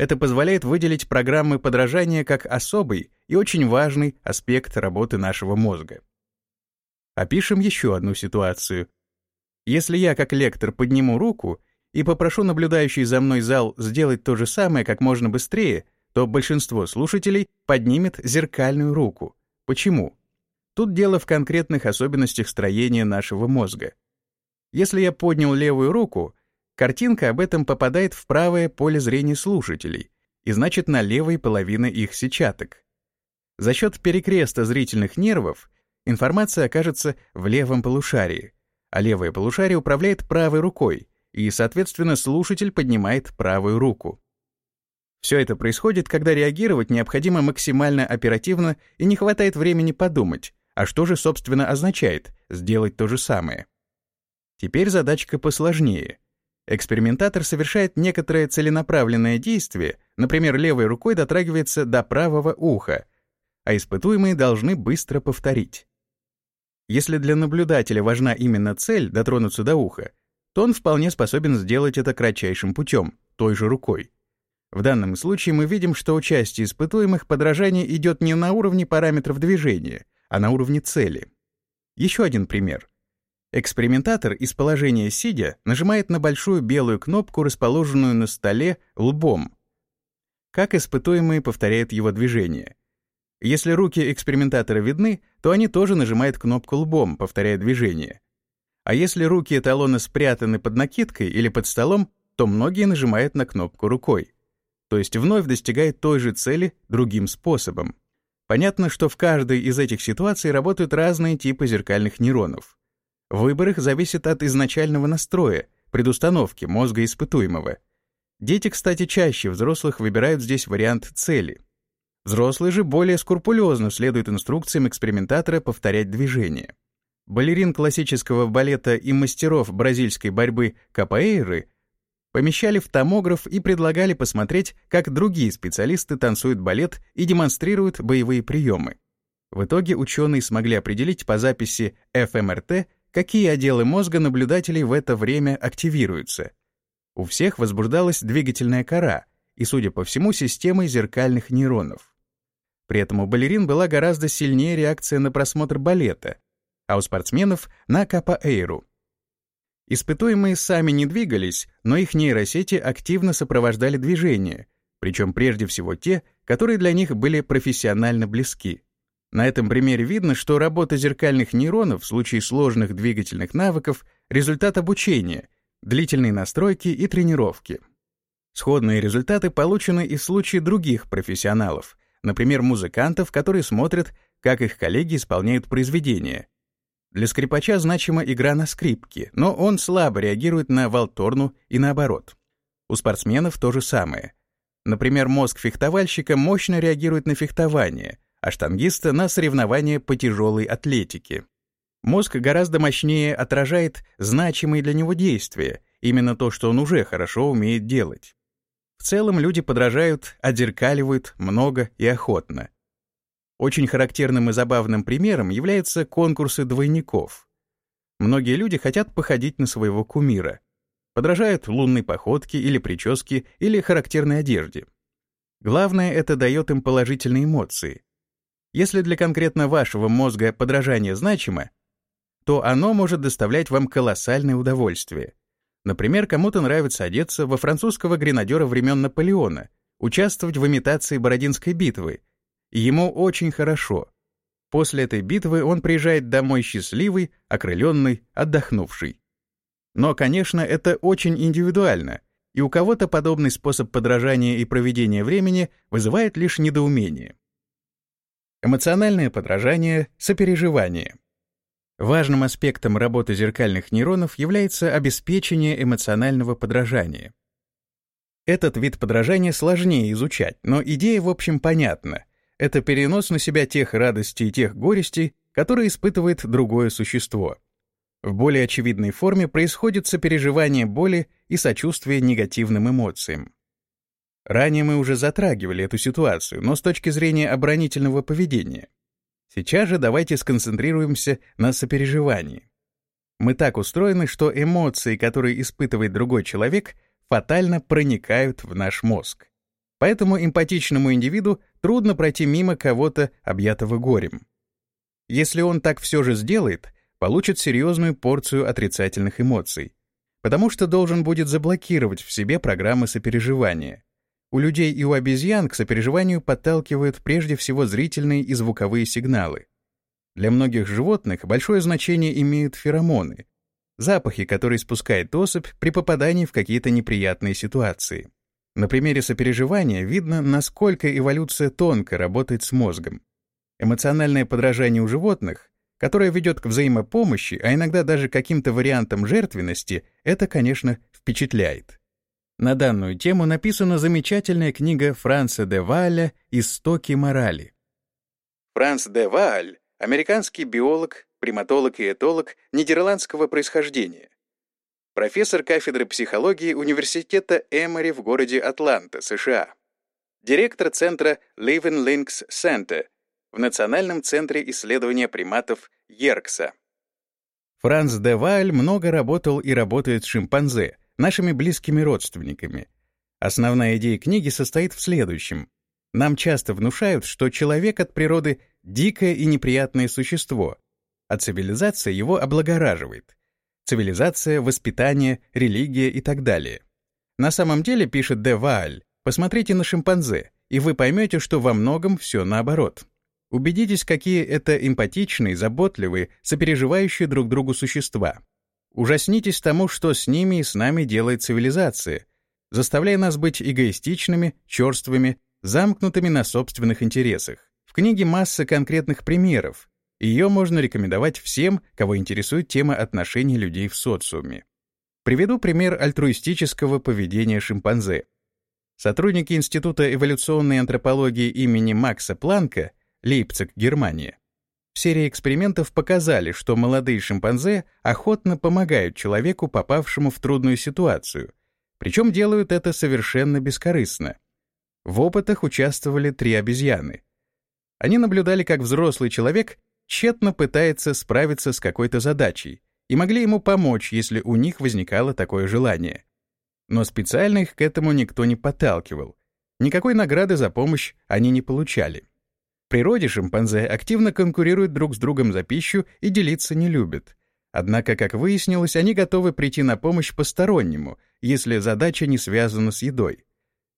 Это позволяет выделить программы подражания как особый и очень важный аспект работы нашего мозга. Опишем еще одну ситуацию. Если я как лектор подниму руку и попрошу наблюдающий за мной зал сделать то же самое как можно быстрее, то большинство слушателей поднимет зеркальную руку. Почему? Тут дело в конкретных особенностях строения нашего мозга. Если я поднял левую руку, картинка об этом попадает в правое поле зрения слушателей, и значит на левой половине их сетчаток. За счет перекреста зрительных нервов информация окажется в левом полушарии, а левое полушарие управляет правой рукой, и, соответственно, слушатель поднимает правую руку. Все это происходит, когда реагировать необходимо максимально оперативно и не хватает времени подумать, а что же, собственно, означает сделать то же самое. Теперь задачка посложнее. Экспериментатор совершает некоторое целенаправленное действие, например, левой рукой дотрагивается до правого уха, а испытуемые должны быстро повторить. Если для наблюдателя важна именно цель дотронуться до уха, то он вполне способен сделать это кратчайшим путем, той же рукой. В данном случае мы видим, что у части испытуемых подражание идет не на уровне параметров движения, а на уровне цели. Еще один пример. Экспериментатор из положения сидя нажимает на большую белую кнопку, расположенную на столе, лбом. Как испытуемые повторяют его движение. Если руки экспериментатора видны, то они тоже нажимают кнопку лбом, повторяя движение. А если руки эталона спрятаны под накидкой или под столом, то многие нажимают на кнопку рукой. То есть вновь достигают той же цели другим способом. Понятно, что в каждой из этих ситуаций работают разные типы зеркальных нейронов. Выбор их зависит от изначального настроя, предустановки мозга испытуемого. Дети, кстати, чаще взрослых выбирают здесь вариант цели — Взрослые же более скрупулезно следуют инструкциям экспериментатора повторять движения. Балерин классического балета и мастеров бразильской борьбы капоэйры помещали в томограф и предлагали посмотреть, как другие специалисты танцуют балет и демонстрируют боевые приемы. В итоге ученые смогли определить по записи ФМРТ, какие отделы мозга наблюдателей в это время активируются. У всех возбуждалась двигательная кора и, судя по всему, системой зеркальных нейронов. При этом у балерин была гораздо сильнее реакция на просмотр балета, а у спортсменов — на капоэйру. Испытуемые сами не двигались, но их нейросети активно сопровождали движение, причем прежде всего те, которые для них были профессионально близки. На этом примере видно, что работа зеркальных нейронов в случае сложных двигательных навыков — результат обучения, длительной настройки и тренировки. Сходные результаты получены и в случае других профессионалов, например, музыкантов, которые смотрят, как их коллеги исполняют произведения. Для скрипача значима игра на скрипке, но он слабо реагирует на валторну и наоборот. У спортсменов то же самое. Например, мозг фехтовальщика мощно реагирует на фехтование, а штангиста — на соревнования по тяжелой атлетике. Мозг гораздо мощнее отражает значимые для него действия, именно то, что он уже хорошо умеет делать. В целом люди подражают, отзеркаливают много и охотно. Очень характерным и забавным примером являются конкурсы двойников. Многие люди хотят походить на своего кумира. Подражают лунной походке или прическе или характерной одежде. Главное, это дает им положительные эмоции. Если для конкретно вашего мозга подражание значимо, то оно может доставлять вам колоссальное удовольствие. Например, кому-то нравится одеться во французского гренадера времен Наполеона, участвовать в имитации Бородинской битвы. И ему очень хорошо. После этой битвы он приезжает домой счастливый, окрыленный, отдохнувший. Но, конечно, это очень индивидуально, и у кого-то подобный способ подражания и проведения времени вызывает лишь недоумение. Эмоциональное подражание — сопереживание. Важным аспектом работы зеркальных нейронов является обеспечение эмоционального подражания. Этот вид подражания сложнее изучать, но идея, в общем, понятна. Это перенос на себя тех радостей и тех горестей, которые испытывает другое существо. В более очевидной форме происходит сопереживание боли и сочувствие негативным эмоциям. Ранее мы уже затрагивали эту ситуацию, но с точки зрения оборонительного поведения — Сейчас же давайте сконцентрируемся на сопереживании. Мы так устроены, что эмоции, которые испытывает другой человек, фатально проникают в наш мозг. Поэтому эмпатичному индивиду трудно пройти мимо кого-то, объятого горем. Если он так все же сделает, получит серьезную порцию отрицательных эмоций, потому что должен будет заблокировать в себе программы сопереживания, у людей и у обезьян к сопереживанию подталкивают прежде всего зрительные и звуковые сигналы. Для многих животных большое значение имеют феромоны, запахи, которые спускает особь при попадании в какие-то неприятные ситуации. На примере сопереживания видно, насколько эволюция тонко работает с мозгом. Эмоциональное подражание у животных, которое ведет к взаимопомощи, а иногда даже каким-то вариантам жертвенности, это, конечно, впечатляет. На данную тему написана замечательная книга Франца де Вааля «Истоки морали». Франц де Вааль — американский биолог, приматолог и этолог нидерландского происхождения. Профессор кафедры психологии Университета Эмори в городе Атланта, США. Директор центра Living Links Center в Национальном центре исследования приматов Йеркса. Франц де Вааль много работал и работает с шимпанзе, нашими близкими родственниками. Основная идея книги состоит в следующем. Нам часто внушают, что человек от природы — дикое и неприятное существо, а цивилизация его облагораживает. Цивилизация, воспитание, религия и так далее. На самом деле, пишет Де Вааль, посмотрите на шимпанзе, и вы поймете, что во многом все наоборот. Убедитесь, какие это эмпатичные, заботливые, сопереживающие друг другу существа. Ужаснитесь тому, что с ними и с нами делает цивилизация, заставляя нас быть эгоистичными, черствыми, замкнутыми на собственных интересах. В книге масса конкретных примеров. Ее можно рекомендовать всем, кого интересует тема отношений людей в социуме. Приведу пример альтруистического поведения шимпанзе. Сотрудники Института эволюционной антропологии имени Макса Планка, Лейпциг, Германия, Серия экспериментов показали, что молодые шимпанзе охотно помогают человеку, попавшему в трудную ситуацию, причем делают это совершенно бескорыстно. В опытах участвовали три обезьяны. Они наблюдали, как взрослый человек тщетно пытается справиться с какой-то задачей, и могли ему помочь, если у них возникало такое желание. Но специально их к этому никто не подталкивал. Никакой награды за помощь они не получали природе шимпанзе активно конкурируют друг с другом за пищу и делиться не любят. Однако, как выяснилось, они готовы прийти на помощь постороннему, если задача не связана с едой.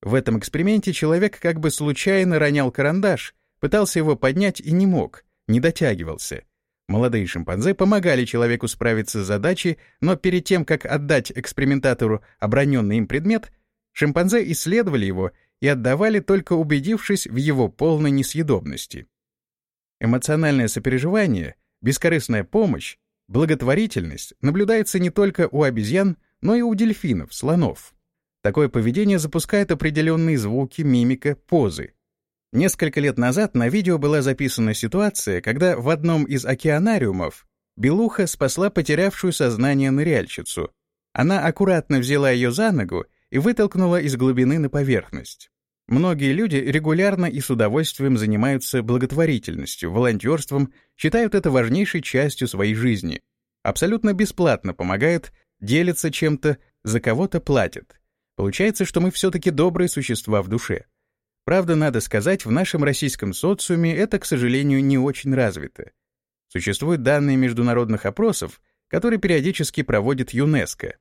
В этом эксперименте человек как бы случайно ронял карандаш, пытался его поднять и не мог, не дотягивался. Молодые шимпанзе помогали человеку справиться с задачей, но перед тем, как отдать экспериментатору оброненный им предмет, шимпанзе исследовали его и отдавали только убедившись в его полной несъедобности. Эмоциональное сопереживание, бескорыстная помощь, благотворительность наблюдается не только у обезьян, но и у дельфинов, слонов. Такое поведение запускает определенные звуки, мимика, позы. Несколько лет назад на видео была записана ситуация, когда в одном из океанариумов белуха спасла потерявшую сознание ныряльщицу. Она аккуратно взяла ее за ногу и вытолкнула из глубины на поверхность. Многие люди регулярно и с удовольствием занимаются благотворительностью, волонтерством, считают это важнейшей частью своей жизни. абсолютно бесплатно помогает, делится чем-то, за кого-то платит. Получается, что мы все-таки добрые существа в душе. Правда, надо сказать, в нашем российском социуме это, к сожалению, не очень развито. Существуют данные международных опросов, которые периодически проводит ЮНЕСКО.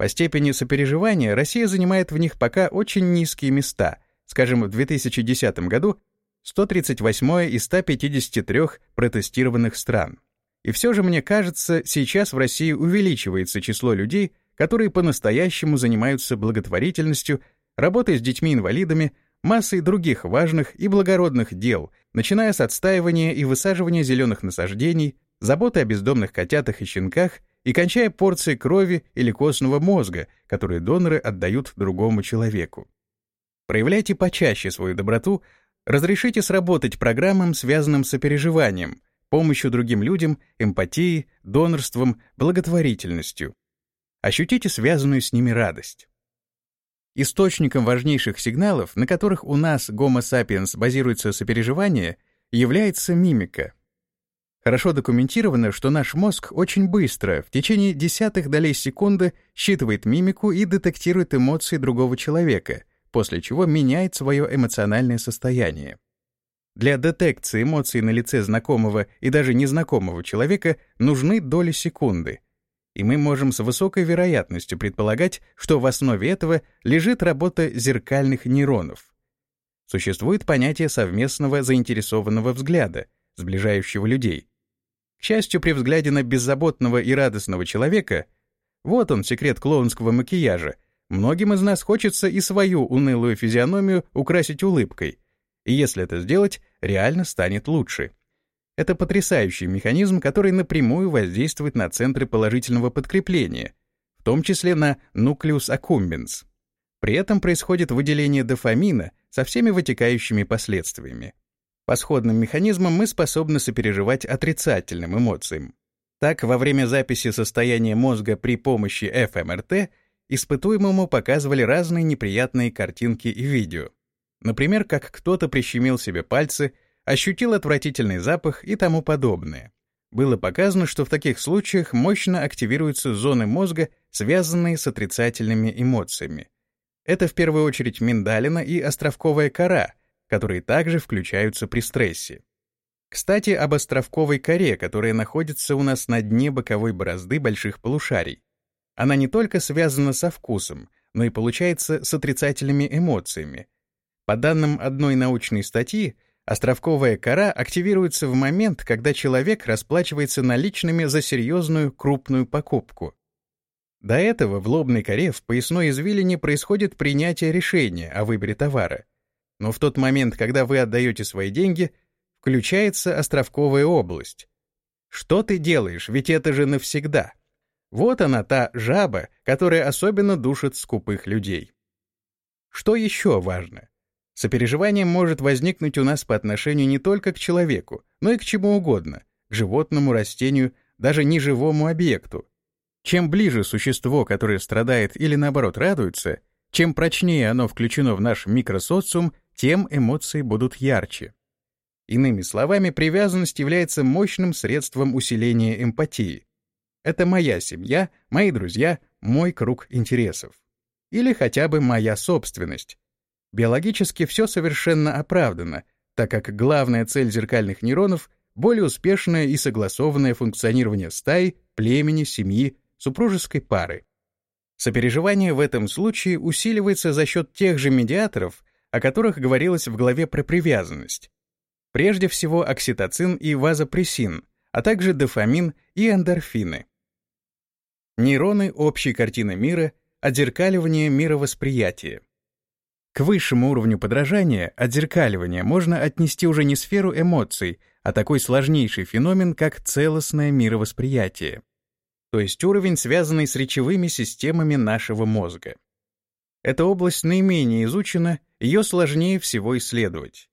По степени сопереживания Россия занимает в них пока очень низкие места. Скажем, в 2010 году 138 из 153 протестированных стран. И все же, мне кажется, сейчас в России увеличивается число людей, которые по-настоящему занимаются благотворительностью, работой с детьми-инвалидами, массой других важных и благородных дел, начиная с отстаивания и высаживания зеленых насаждений, заботы о бездомных котятах и щенках и кончая порцией крови или костного мозга, которые доноры отдают другому человеку. Проявляйте почаще свою доброту, разрешите сработать программам, связанным с сопереживанием, помощью другим людям, эмпатией, донорством, благотворительностью. Ощутите связанную с ними радость. Источником важнейших сигналов, на которых у нас, Homo sapiens, базируется сопереживание, является мимика. Хорошо документировано, что наш мозг очень быстро, в течение десятых долей секунды, считывает мимику и детектирует эмоции другого человека, после чего меняет свое эмоциональное состояние. Для детекции эмоций на лице знакомого и даже незнакомого человека нужны доли секунды — и мы можем с высокой вероятностью предполагать, что в основе этого лежит работа зеркальных нейронов. Существует понятие совместного заинтересованного взгляда, сближающего людей. К счастью, при взгляде на беззаботного и радостного человека, вот он, секрет клоунского макияжа, многим из нас хочется и свою унылую физиономию украсить улыбкой, и если это сделать, реально станет лучше. Это потрясающий механизм, который напрямую воздействует на центры положительного подкрепления, в том числе на нуклеус аккумбенс. При этом происходит выделение дофамина со всеми вытекающими последствиями. По сходным механизмам мы способны сопереживать отрицательным эмоциям. Так, во время записи состояния мозга при помощи ФМРТ испытуемому показывали разные неприятные картинки и видео. Например, как кто-то прищемил себе пальцы ощутил отвратительный запах и тому подобное. Было показано, что в таких случаях мощно активируются зоны мозга, связанные с отрицательными эмоциями. Это в первую очередь миндалина и островковая кора, которые также включаются при стрессе. Кстати, об островковой коре, которая находится у нас на дне боковой борозды больших полушарий. Она не только связана со вкусом, но и получается с отрицательными эмоциями. По данным одной научной статьи, Островковая кора активируется в момент, когда человек расплачивается наличными за серьезную крупную покупку. До этого в лобной коре в поясной извилине происходит принятие решения о выборе товара. Но в тот момент, когда вы отдаете свои деньги, включается островковая область. Что ты делаешь, ведь это же навсегда. Вот она, та жаба, которая особенно душит скупых людей. Что еще важно? Сопереживание может возникнуть у нас по отношению не только к человеку, но и к чему угодно, к животному, растению, даже неживому объекту. Чем ближе существо, которое страдает или наоборот радуется, чем прочнее оно включено в наш микросоциум, тем эмоции будут ярче. Иными словами, привязанность является мощным средством усиления эмпатии. Это моя семья, мои друзья, мой круг интересов. Или хотя бы моя собственность, Биологически все совершенно оправдано, так как главная цель зеркальных нейронов — более успешное и согласованное функционирование стаи, племени, семьи, супружеской пары. Сопереживание в этом случае усиливается за счет тех же медиаторов, о которых говорилось в главе про привязанность. Прежде всего окситоцин и вазопрессин, а также дофамин и эндорфины. Нейроны общей картины мира, отзеркаливание мировосприятия. К высшему уровню подражания, отзеркаливания, можно отнести уже не сферу эмоций, а такой сложнейший феномен, как целостное мировосприятие, то есть уровень, связанный с речевыми системами нашего мозга. Эта область наименее изучена, ее сложнее всего исследовать.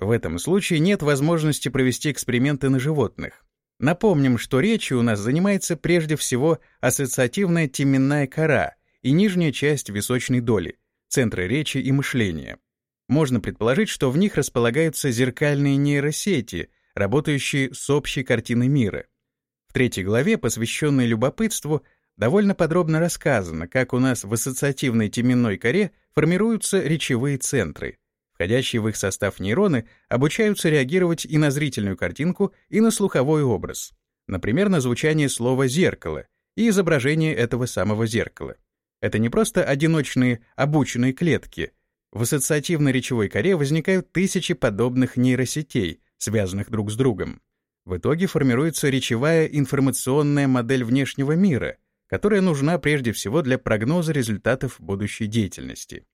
В этом случае нет возможности провести эксперименты на животных. Напомним, что речью у нас занимается прежде всего ассоциативная теменная кора и нижняя часть височной доли, центры речи и мышления. Можно предположить, что в них располагаются зеркальные нейросети, работающие с общей картиной мира. В третьей главе, посвященной любопытству, довольно подробно рассказано, как у нас в ассоциативной теменной коре формируются речевые центры. Входящие в их состав нейроны обучаются реагировать и на зрительную картинку, и на слуховой образ. Например, на звучание слова «зеркало» и изображение этого самого зеркала. Это не просто одиночные обученные клетки. В ассоциативной речевой коре возникают тысячи подобных нейросетей, связанных друг с другом. В итоге формируется речевая информационная модель внешнего мира, которая нужна прежде всего для прогноза результатов будущей деятельности.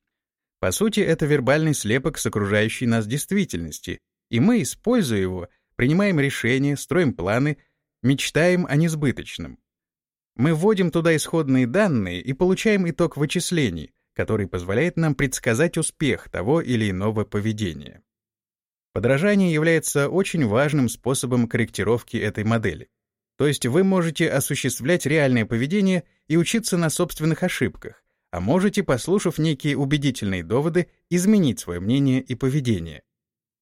По сути, это вербальный слепок с окружающей нас действительности, и мы, используя его, принимаем решения, строим планы, мечтаем о несбыточном. Мы вводим туда исходные данные и получаем итог вычислений, который позволяет нам предсказать успех того или иного поведения. Подражание является очень важным способом корректировки этой модели. То есть вы можете осуществлять реальное поведение и учиться на собственных ошибках, а можете, послушав некие убедительные доводы, изменить свое мнение и поведение.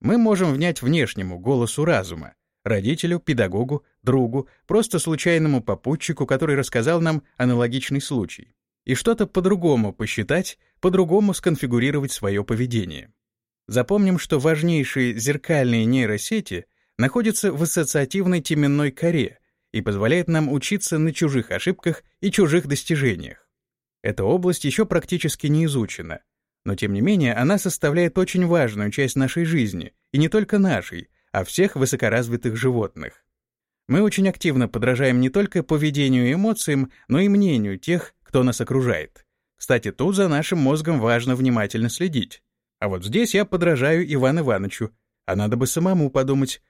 Мы можем внять внешнему голосу разума, родителю, педагогу, другу, просто случайному попутчику, который рассказал нам аналогичный случай, и что-то по-другому посчитать, по-другому сконфигурировать свое поведение. Запомним, что важнейшие зеркальные нейросети находятся в ассоциативной теменной коре и позволяют нам учиться на чужих ошибках и чужих достижениях. Эта область еще практически не изучена, но тем не менее она составляет очень важную часть нашей жизни, и не только нашей, а всех высокоразвитых животных. Мы очень активно подражаем не только поведению и эмоциям, но и мнению тех, кто нас окружает. Кстати, тут за нашим мозгом важно внимательно следить. А вот здесь я подражаю Ивану Ивановичу, а надо бы самому подумать.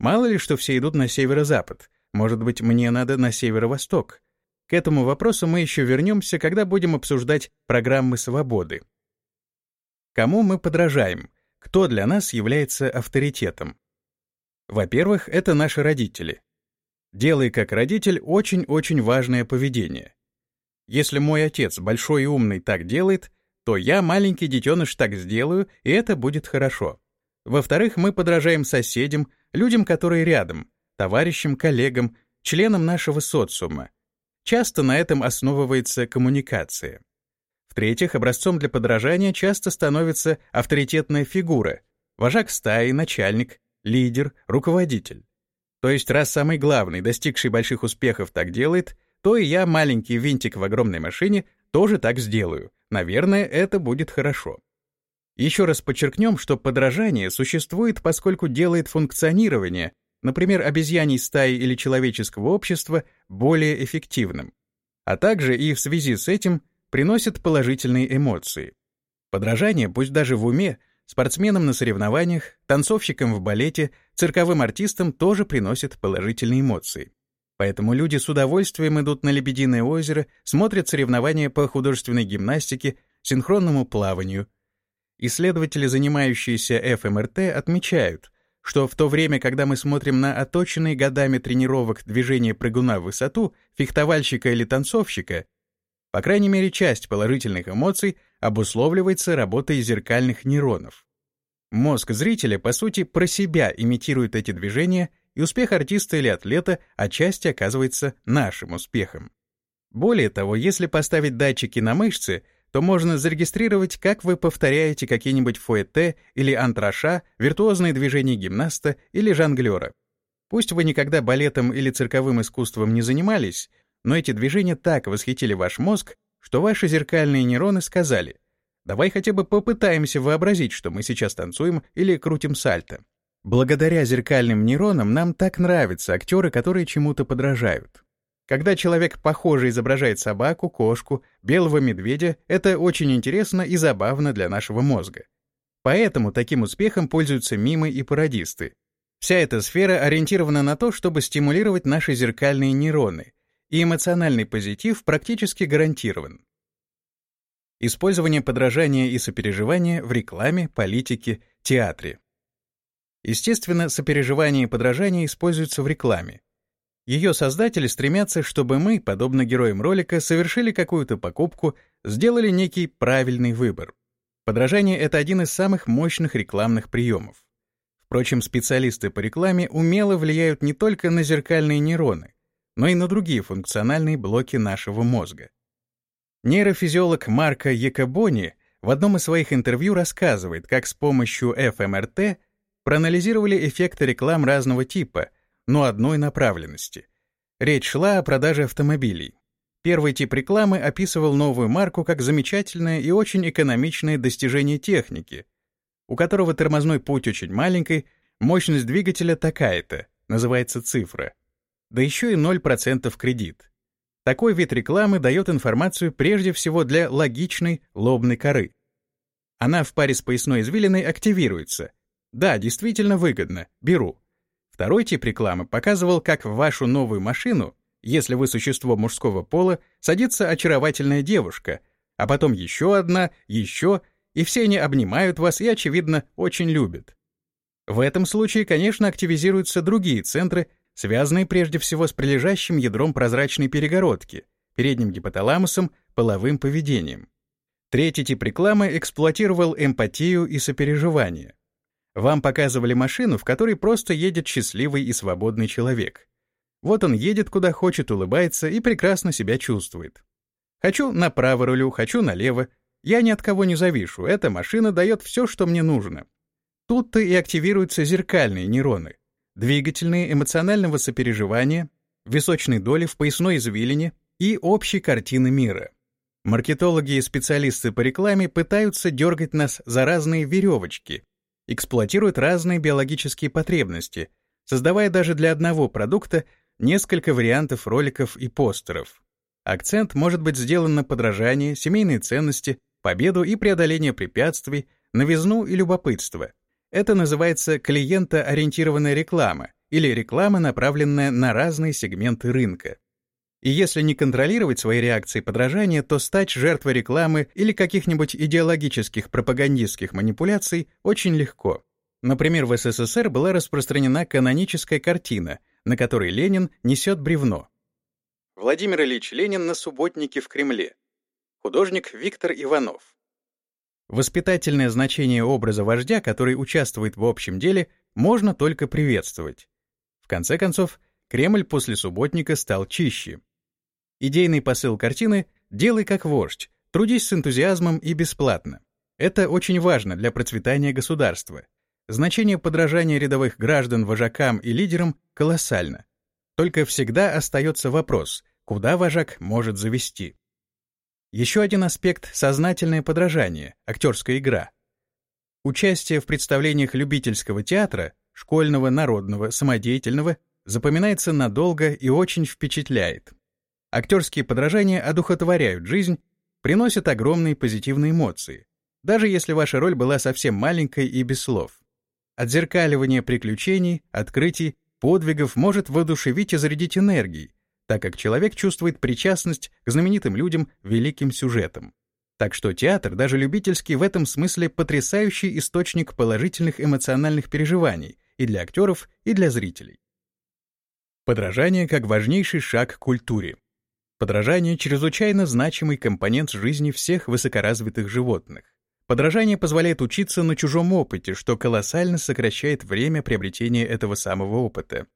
Мало ли, что все идут на северо-запад, может быть, мне надо на северо-восток. К этому вопросу мы еще вернемся, когда будем обсуждать программы свободы. Кому мы подражаем? Кто для нас является авторитетом? Во-первых, это наши родители. Делай как родитель очень-очень важное поведение. Если мой отец большой и умный так делает, то я, маленький детеныш, так сделаю, и это будет хорошо. Во-вторых, мы подражаем соседям, людям, которые рядом, товарищам, коллегам, членам нашего социума. Часто на этом основывается коммуникация. В-третьих, образцом для подражания часто становится авторитетная фигура, вожак стаи, начальник, лидер, руководитель. То есть раз самый главный, достигший больших успехов, так делает, то и я, маленький винтик в огромной машине, тоже так сделаю. Наверное, это будет хорошо. Еще раз подчеркнем, что подражание существует, поскольку делает функционирование, например, обезьяний стаи или человеческого общества, более эффективным. А также и в связи с этим приносит положительные эмоции. Подражание, пусть даже в уме, Спортсменам на соревнованиях, танцовщикам в балете, цирковым артистам тоже приносит положительные эмоции. Поэтому люди с удовольствием идут на Лебединое озеро, смотрят соревнования по художественной гимнастике, синхронному плаванию. Исследователи, занимающиеся ФМРТ, отмечают, что в то время, когда мы смотрим на оточенные годами тренировок движения прыгуна в высоту, фехтовальщика или танцовщика, по крайней мере, часть положительных эмоций обусловливается работой зеркальных нейронов. Мозг зрителя, по сути, про себя имитирует эти движения, и успех артиста или атлета отчасти оказывается нашим успехом. Более того, если поставить датчики на мышцы, то можно зарегистрировать, как вы повторяете какие-нибудь фуэте или антраша, виртуозные движения гимнаста или жонглера. Пусть вы никогда балетом или цирковым искусством не занимались, но эти движения так восхитили ваш мозг, что ваши зеркальные нейроны сказали, давай хотя бы попытаемся вообразить, что мы сейчас танцуем или крутим сальто. Благодаря зеркальным нейронам нам так нравятся актеры, которые чему-то подражают. Когда человек похоже изображает собаку, кошку, белого медведя, это очень интересно и забавно для нашего мозга. Поэтому таким успехом пользуются мимы и пародисты. Вся эта сфера ориентирована на то, чтобы стимулировать наши зеркальные нейроны, и эмоциональный позитив практически гарантирован. Использование подражания и сопереживания в рекламе, политике, театре. Естественно, сопереживание и подражание используются в рекламе. Ее создатели стремятся, чтобы мы, подобно героям ролика, совершили какую-то покупку, сделали некий правильный выбор. Подражание — это один из самых мощных рекламных приемов. Впрочем, специалисты по рекламе умело влияют не только на зеркальные нейроны, но и на другие функциональные блоки нашего мозга. Нейрофизиолог Марко Якобони в одном из своих интервью рассказывает, как с помощью ФМРТ проанализировали эффекты реклам разного типа, но одной направленности. Речь шла о продаже автомобилей. Первый тип рекламы описывал новую марку как замечательное и очень экономичное достижение техники, у которого тормозной путь очень маленький, мощность двигателя такая-то, называется цифра. Да еще и 0% кредит. Такой вид рекламы дает информацию прежде всего для логичной лобной коры. Она в паре с поясной извилиной активируется. Да, действительно выгодно, беру. Второй тип рекламы показывал, как в вашу новую машину, если вы существо мужского пола, садится очаровательная девушка, а потом еще одна, еще, и все они обнимают вас и, очевидно, очень любят. В этом случае, конечно, активизируются другие центры, связанные прежде всего с прилежащим ядром прозрачной перегородки, передним гипоталамусом, половым поведением. Третий тип рекламы эксплуатировал эмпатию и сопереживание. Вам показывали машину, в которой просто едет счастливый и свободный человек. Вот он едет куда хочет, улыбается и прекрасно себя чувствует. Хочу направо рулю, хочу налево. Я ни от кого не завишу, эта машина дает все, что мне нужно. Тут-то и активируются зеркальные нейроны, двигательные эмоционального сопереживания, височной доли в поясной извилине и общей картины мира. Маркетологи и специалисты по рекламе пытаются дергать нас за разные веревочки, эксплуатируют разные биологические потребности, создавая даже для одного продукта несколько вариантов роликов и постеров. Акцент может быть сделан на подражание, семейные ценности, победу и преодоление препятствий, новизну и любопытство. Это называется клиентоориентированная реклама или реклама, направленная на разные сегменты рынка. И если не контролировать свои реакции подражания, то стать жертвой рекламы или каких-нибудь идеологических пропагандистских манипуляций очень легко. Например, в СССР была распространена каноническая картина, на которой Ленин несет бревно. Владимир Ильич Ленин на субботнике в Кремле. Художник Виктор Иванов. Воспитательное значение образа вождя, который участвует в общем деле, можно только приветствовать. В конце концов, Кремль после субботника стал чище. Идейный посыл картины «Делай как вождь», трудись с энтузиазмом и бесплатно. Это очень важно для процветания государства. Значение подражания рядовых граждан вожакам и лидерам колоссально. Только всегда остается вопрос, куда вожак может завести. Еще один аспект — сознательное подражание, актерская игра. Участие в представлениях любительского театра, школьного, народного, самодеятельного, запоминается надолго и очень впечатляет. Актерские подражания одухотворяют жизнь, приносят огромные позитивные эмоции, даже если ваша роль была совсем маленькой и без слов. Отзеркаливание приключений, открытий, подвигов может воодушевить и зарядить энергией, так как человек чувствует причастность к знаменитым людям, великим сюжетам. Так что театр, даже любительский, в этом смысле потрясающий источник положительных эмоциональных переживаний и для актеров, и для зрителей. Подражание как важнейший шаг к культуре. Подражание — чрезвычайно значимый компонент жизни всех высокоразвитых животных. Подражание позволяет учиться на чужом опыте, что колоссально сокращает время приобретения этого самого опыта.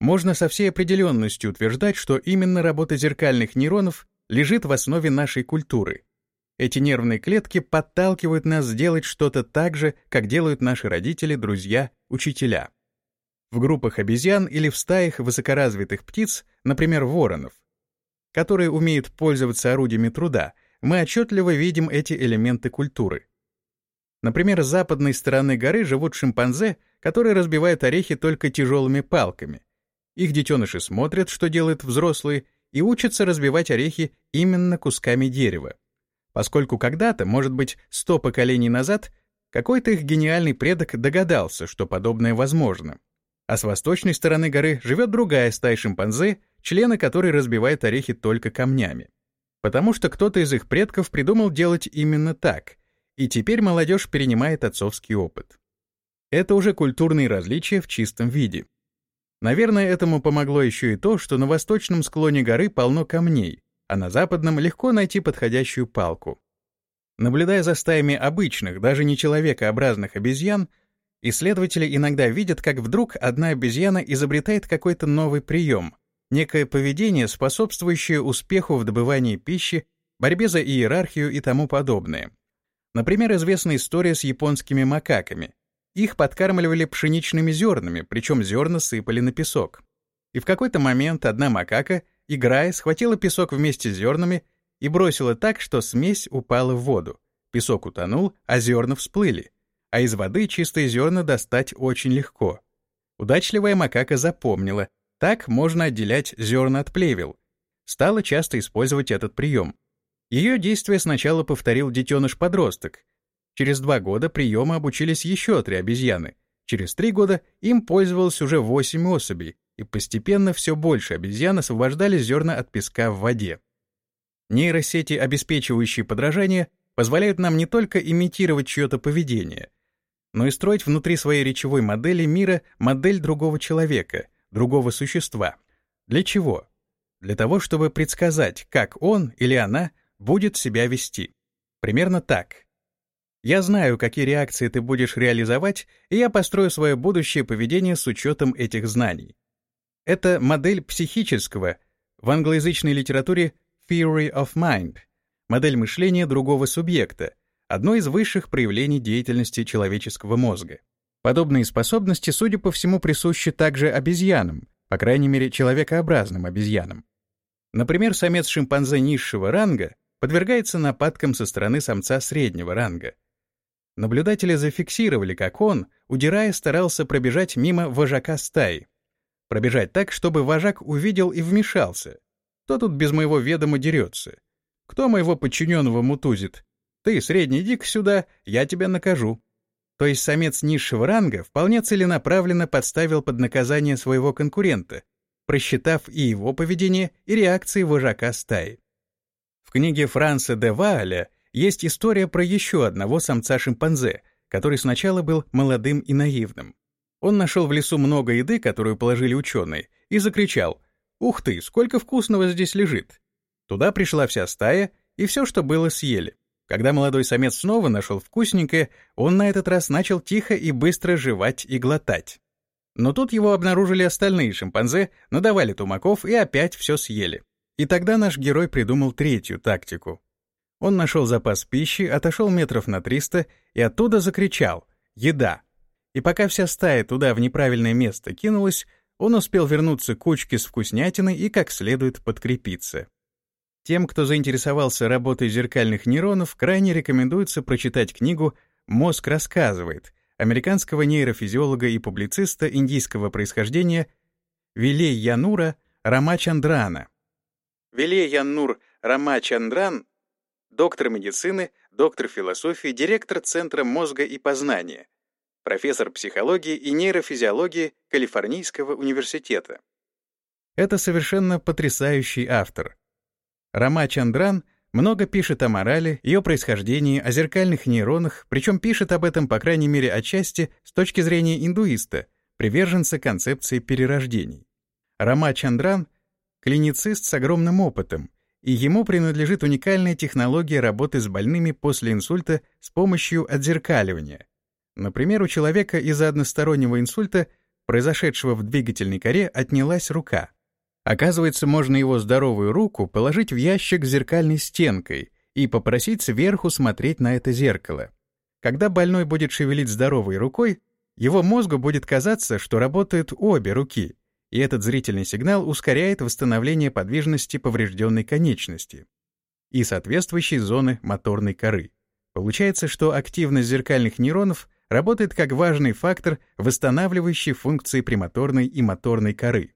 Можно со всей определенностью утверждать, что именно работа зеркальных нейронов лежит в основе нашей культуры. Эти нервные клетки подталкивают нас сделать что-то так же, как делают наши родители, друзья, учителя. В группах обезьян или в стаях высокоразвитых птиц, например, воронов, которые умеют пользоваться орудиями труда, мы отчетливо видим эти элементы культуры. Например, с западной стороны горы живут шимпанзе, которые разбивают орехи только тяжелыми палками, их детеныши смотрят, что делают взрослые, и учатся разбивать орехи именно кусками дерева. Поскольку когда-то, может быть, сто поколений назад, какой-то их гениальный предок догадался, что подобное возможно. А с восточной стороны горы живет другая стая шимпанзе, члены которой разбивают орехи только камнями. Потому что кто-то из их предков придумал делать именно так, и теперь молодежь перенимает отцовский опыт. Это уже культурные различия в чистом виде. Наверное, этому помогло еще и то, что на восточном склоне горы полно камней, а на западном легко найти подходящую палку. Наблюдая за стаями обычных, даже не человекообразных обезьян, исследователи иногда видят, как вдруг одна обезьяна изобретает какой-то новый прием, некое поведение, способствующее успеху в добывании пищи, борьбе за иерархию и тому подобное. Например, известна история с японскими макаками. Их подкармливали пшеничными зернами, причем зерна сыпали на песок. И в какой-то момент одна макака, играя, схватила песок вместе с зернами и бросила так, что смесь упала в воду. Песок утонул, а зерна всплыли. А из воды чистые зерна достать очень легко. Удачливая макака запомнила, так можно отделять зерна от плевел. Стала часто использовать этот прием. Ее действие сначала повторил детеныш-подросток. Через два года приема обучились еще три обезьяны. Через три года им пользовалось уже восемь особей, и постепенно все больше обезьян освобождали зерна от песка в воде. Нейросети, обеспечивающие подражание, позволяют нам не только имитировать чье-то поведение, но и строить внутри своей речевой модели мира модель другого человека, другого существа. Для чего? Для того, чтобы предсказать, как он или она будет себя вести. Примерно так. Я знаю, какие реакции ты будешь реализовать, и я построю свое будущее поведение с учетом этих знаний. Это модель психического, в англоязычной литературе theory of mind, модель мышления другого субъекта, одно из высших проявлений деятельности человеческого мозга. Подобные способности, судя по всему, присущи также обезьянам, по крайней мере, человекообразным обезьянам. Например, самец шимпанзе низшего ранга подвергается нападкам со стороны самца среднего ранга. Наблюдатели зафиксировали, как он, удирая, старался пробежать мимо вожака стаи. Пробежать так, чтобы вожак увидел и вмешался. Кто тут без моего ведома дерется? Кто моего подчиненного мутузит? Ты, средний, иди сюда, я тебя накажу. То есть самец низшего ранга вполне целенаправленно подставил под наказание своего конкурента, просчитав и его поведение, и реакции вожака стаи. В книге Франца де Вааля есть история про еще одного самца-шимпанзе, который сначала был молодым и наивным. Он нашел в лесу много еды, которую положили ученые, и закричал «Ух ты, сколько вкусного здесь лежит!» Туда пришла вся стая, и все, что было, съели. Когда молодой самец снова нашел вкусненькое, он на этот раз начал тихо и быстро жевать и глотать. Но тут его обнаружили остальные шимпанзе, надавали тумаков и опять все съели. И тогда наш герой придумал третью тактику. Он нашел запас пищи, отошел метров на 300 и оттуда закричал «Еда!». И пока вся стая туда в неправильное место кинулась, он успел вернуться к кучке с вкуснятиной и как следует подкрепиться. Тем, кто заинтересовался работой зеркальных нейронов, крайне рекомендуется прочитать книгу «Мозг рассказывает» американского нейрофизиолога и публициста индийского происхождения Вилей Янура Рамачандрана Веле Яннур Рамачандран, доктор медицины, доктор философии, директор Центра мозга и познания, профессор психологии и нейрофизиологии Калифорнийского университета. Это совершенно потрясающий автор. Рамачандран много пишет о морали, ее происхождении, о зеркальных нейронах, причем пишет об этом, по крайней мере, отчасти с точки зрения индуиста, приверженца концепции перерождений. Рамачандран — клиницист с огромным опытом, и ему принадлежит уникальная технология работы с больными после инсульта с помощью отзеркаливания. Например, у человека из-за одностороннего инсульта, произошедшего в двигательной коре, отнялась рука. Оказывается, можно его здоровую руку положить в ящик с зеркальной стенкой и попросить сверху смотреть на это зеркало. Когда больной будет шевелить здоровой рукой, его мозгу будет казаться, что работают обе руки, и этот зрительный сигнал ускоряет восстановление подвижности поврежденной конечности и соответствующей зоны моторной коры. Получается, что активность зеркальных нейронов работает как важный фактор, восстанавливающий функции премоторной и моторной коры.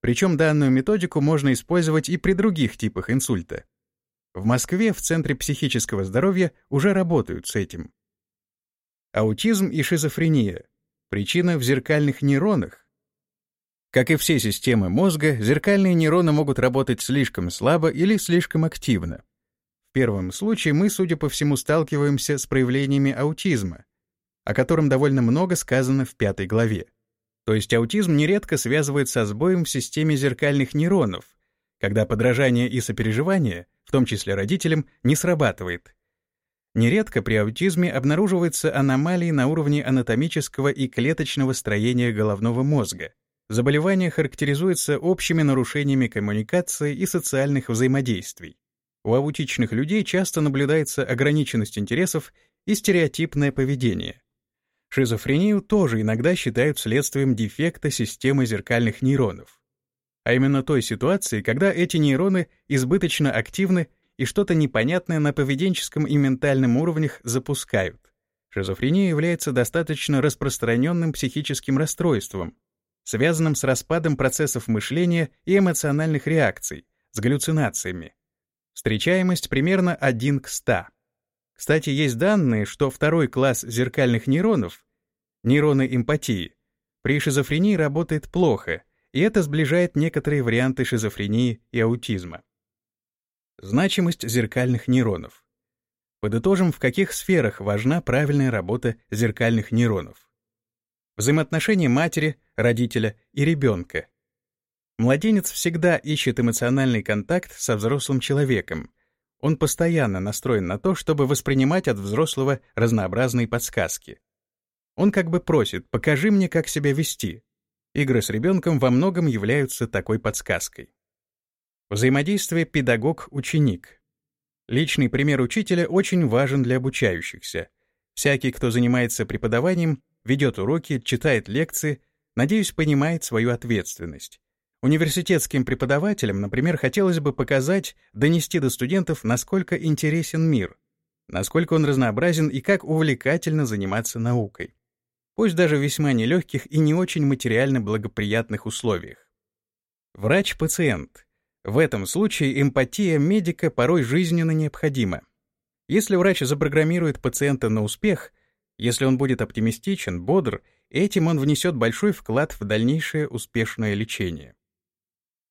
Причем данную методику можно использовать и при других типах инсульта. В Москве в Центре психического здоровья уже работают с этим. Аутизм и шизофрения. Причина в зеркальных нейронах, как и все системы мозга, зеркальные нейроны могут работать слишком слабо или слишком активно. В первом случае мы, судя по всему, сталкиваемся с проявлениями аутизма, о котором довольно много сказано в пятой главе. То есть аутизм нередко связывает со сбоем в системе зеркальных нейронов, когда подражание и сопереживание, в том числе родителям, не срабатывает. Нередко при аутизме обнаруживаются аномалии на уровне анатомического и клеточного строения головного мозга — Заболевание характеризуется общими нарушениями коммуникации и социальных взаимодействий. У аутичных людей часто наблюдается ограниченность интересов и стереотипное поведение. Шизофрению тоже иногда считают следствием дефекта системы зеркальных нейронов. А именно той ситуации, когда эти нейроны избыточно активны и что-то непонятное на поведенческом и ментальном уровнях запускают. Шизофрения является достаточно распространенным психическим расстройством, связанным с распадом процессов мышления и эмоциональных реакций, с галлюцинациями. Встречаемость примерно 1 к 100. Кстати, есть данные, что второй класс зеркальных нейронов, нейроны эмпатии, при шизофрении работает плохо, и это сближает некоторые варианты шизофрении и аутизма. Значимость зеркальных нейронов. Подытожим, в каких сферах важна правильная работа зеркальных нейронов. Взаимоотношения матери, родителя и ребенка. Младенец всегда ищет эмоциональный контакт со взрослым человеком. Он постоянно настроен на то, чтобы воспринимать от взрослого разнообразные подсказки. Он как бы просит «покажи мне, как себя вести». Игры с ребенком во многом являются такой подсказкой. Взаимодействие педагог-ученик. Личный пример учителя очень важен для обучающихся. Всякий, кто занимается преподаванием, ведет уроки, читает лекции, надеюсь, понимает свою ответственность. Университетским преподавателям, например, хотелось бы показать, донести до студентов, насколько интересен мир, насколько он разнообразен и как увлекательно заниматься наукой. Пусть даже в весьма нелегких и не очень материально благоприятных условиях. Врач-пациент — в этом случае эмпатия медика порой жизненно необходима. Если врач запрограммирует пациента на успех, если он будет оптимистичен, бодр, этим он внесет большой вклад в дальнейшее успешное лечение.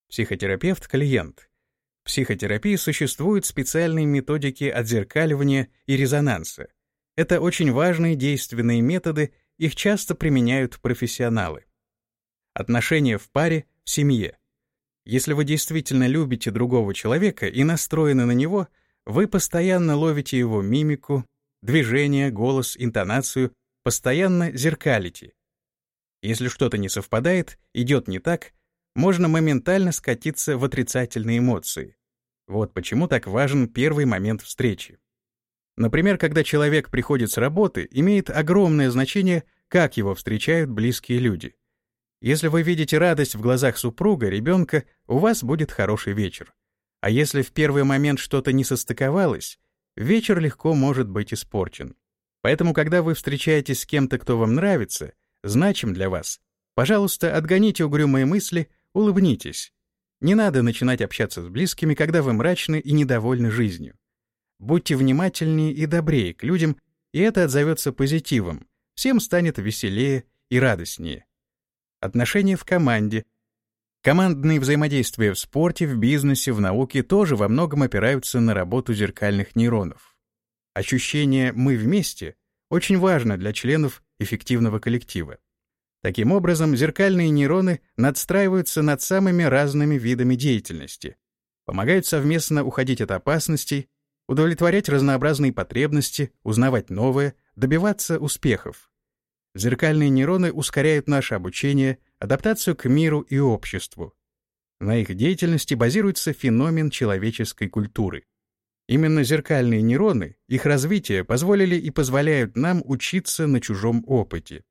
Психотерапевт-клиент. В психотерапии существуют специальные методики отзеркаливания и резонанса. Это очень важные действенные методы, их часто применяют профессионалы. Отношения в паре, в семье. Если вы действительно любите другого человека и настроены на него, вы постоянно ловите его мимику, движение, голос, интонацию, постоянно зеркалите. Если что-то не совпадает, идет не так, можно моментально скатиться в отрицательные эмоции. Вот почему так важен первый момент встречи. Например, когда человек приходит с работы, имеет огромное значение, как его встречают близкие люди. Если вы видите радость в глазах супруга, ребенка, у вас будет хороший вечер. А если в первый момент что-то не состыковалось, вечер легко может быть испорчен. Поэтому, когда вы встречаетесь с кем-то, кто вам нравится, значим для вас, пожалуйста, отгоните угрюмые мысли, улыбнитесь. Не надо начинать общаться с близкими, когда вы мрачны и недовольны жизнью. Будьте внимательнее и добрее к людям, и это отзовется позитивом. Всем станет веселее и радостнее. Отношения в команде. Командные взаимодействия в спорте, в бизнесе, в науке тоже во многом опираются на работу зеркальных нейронов. Ощущение «мы вместе» очень важно для членов эффективного коллектива. Таким образом, зеркальные нейроны надстраиваются над самыми разными видами деятельности, помогают совместно уходить от опасностей, удовлетворять разнообразные потребности, узнавать новое, добиваться успехов. Зеркальные нейроны ускоряют наше обучение, адаптацию к миру и обществу. На их деятельности базируется феномен человеческой культуры. Именно зеркальные нейроны, их развитие позволили и позволяют нам учиться на чужом опыте.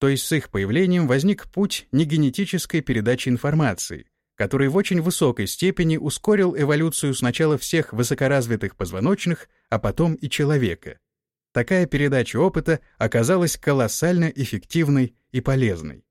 То есть с их появлением возник путь негенетической передачи информации, который в очень высокой степени ускорил эволюцию сначала всех высокоразвитых позвоночных, а потом и человека такая передача опыта оказалась колоссально эффективной и полезной.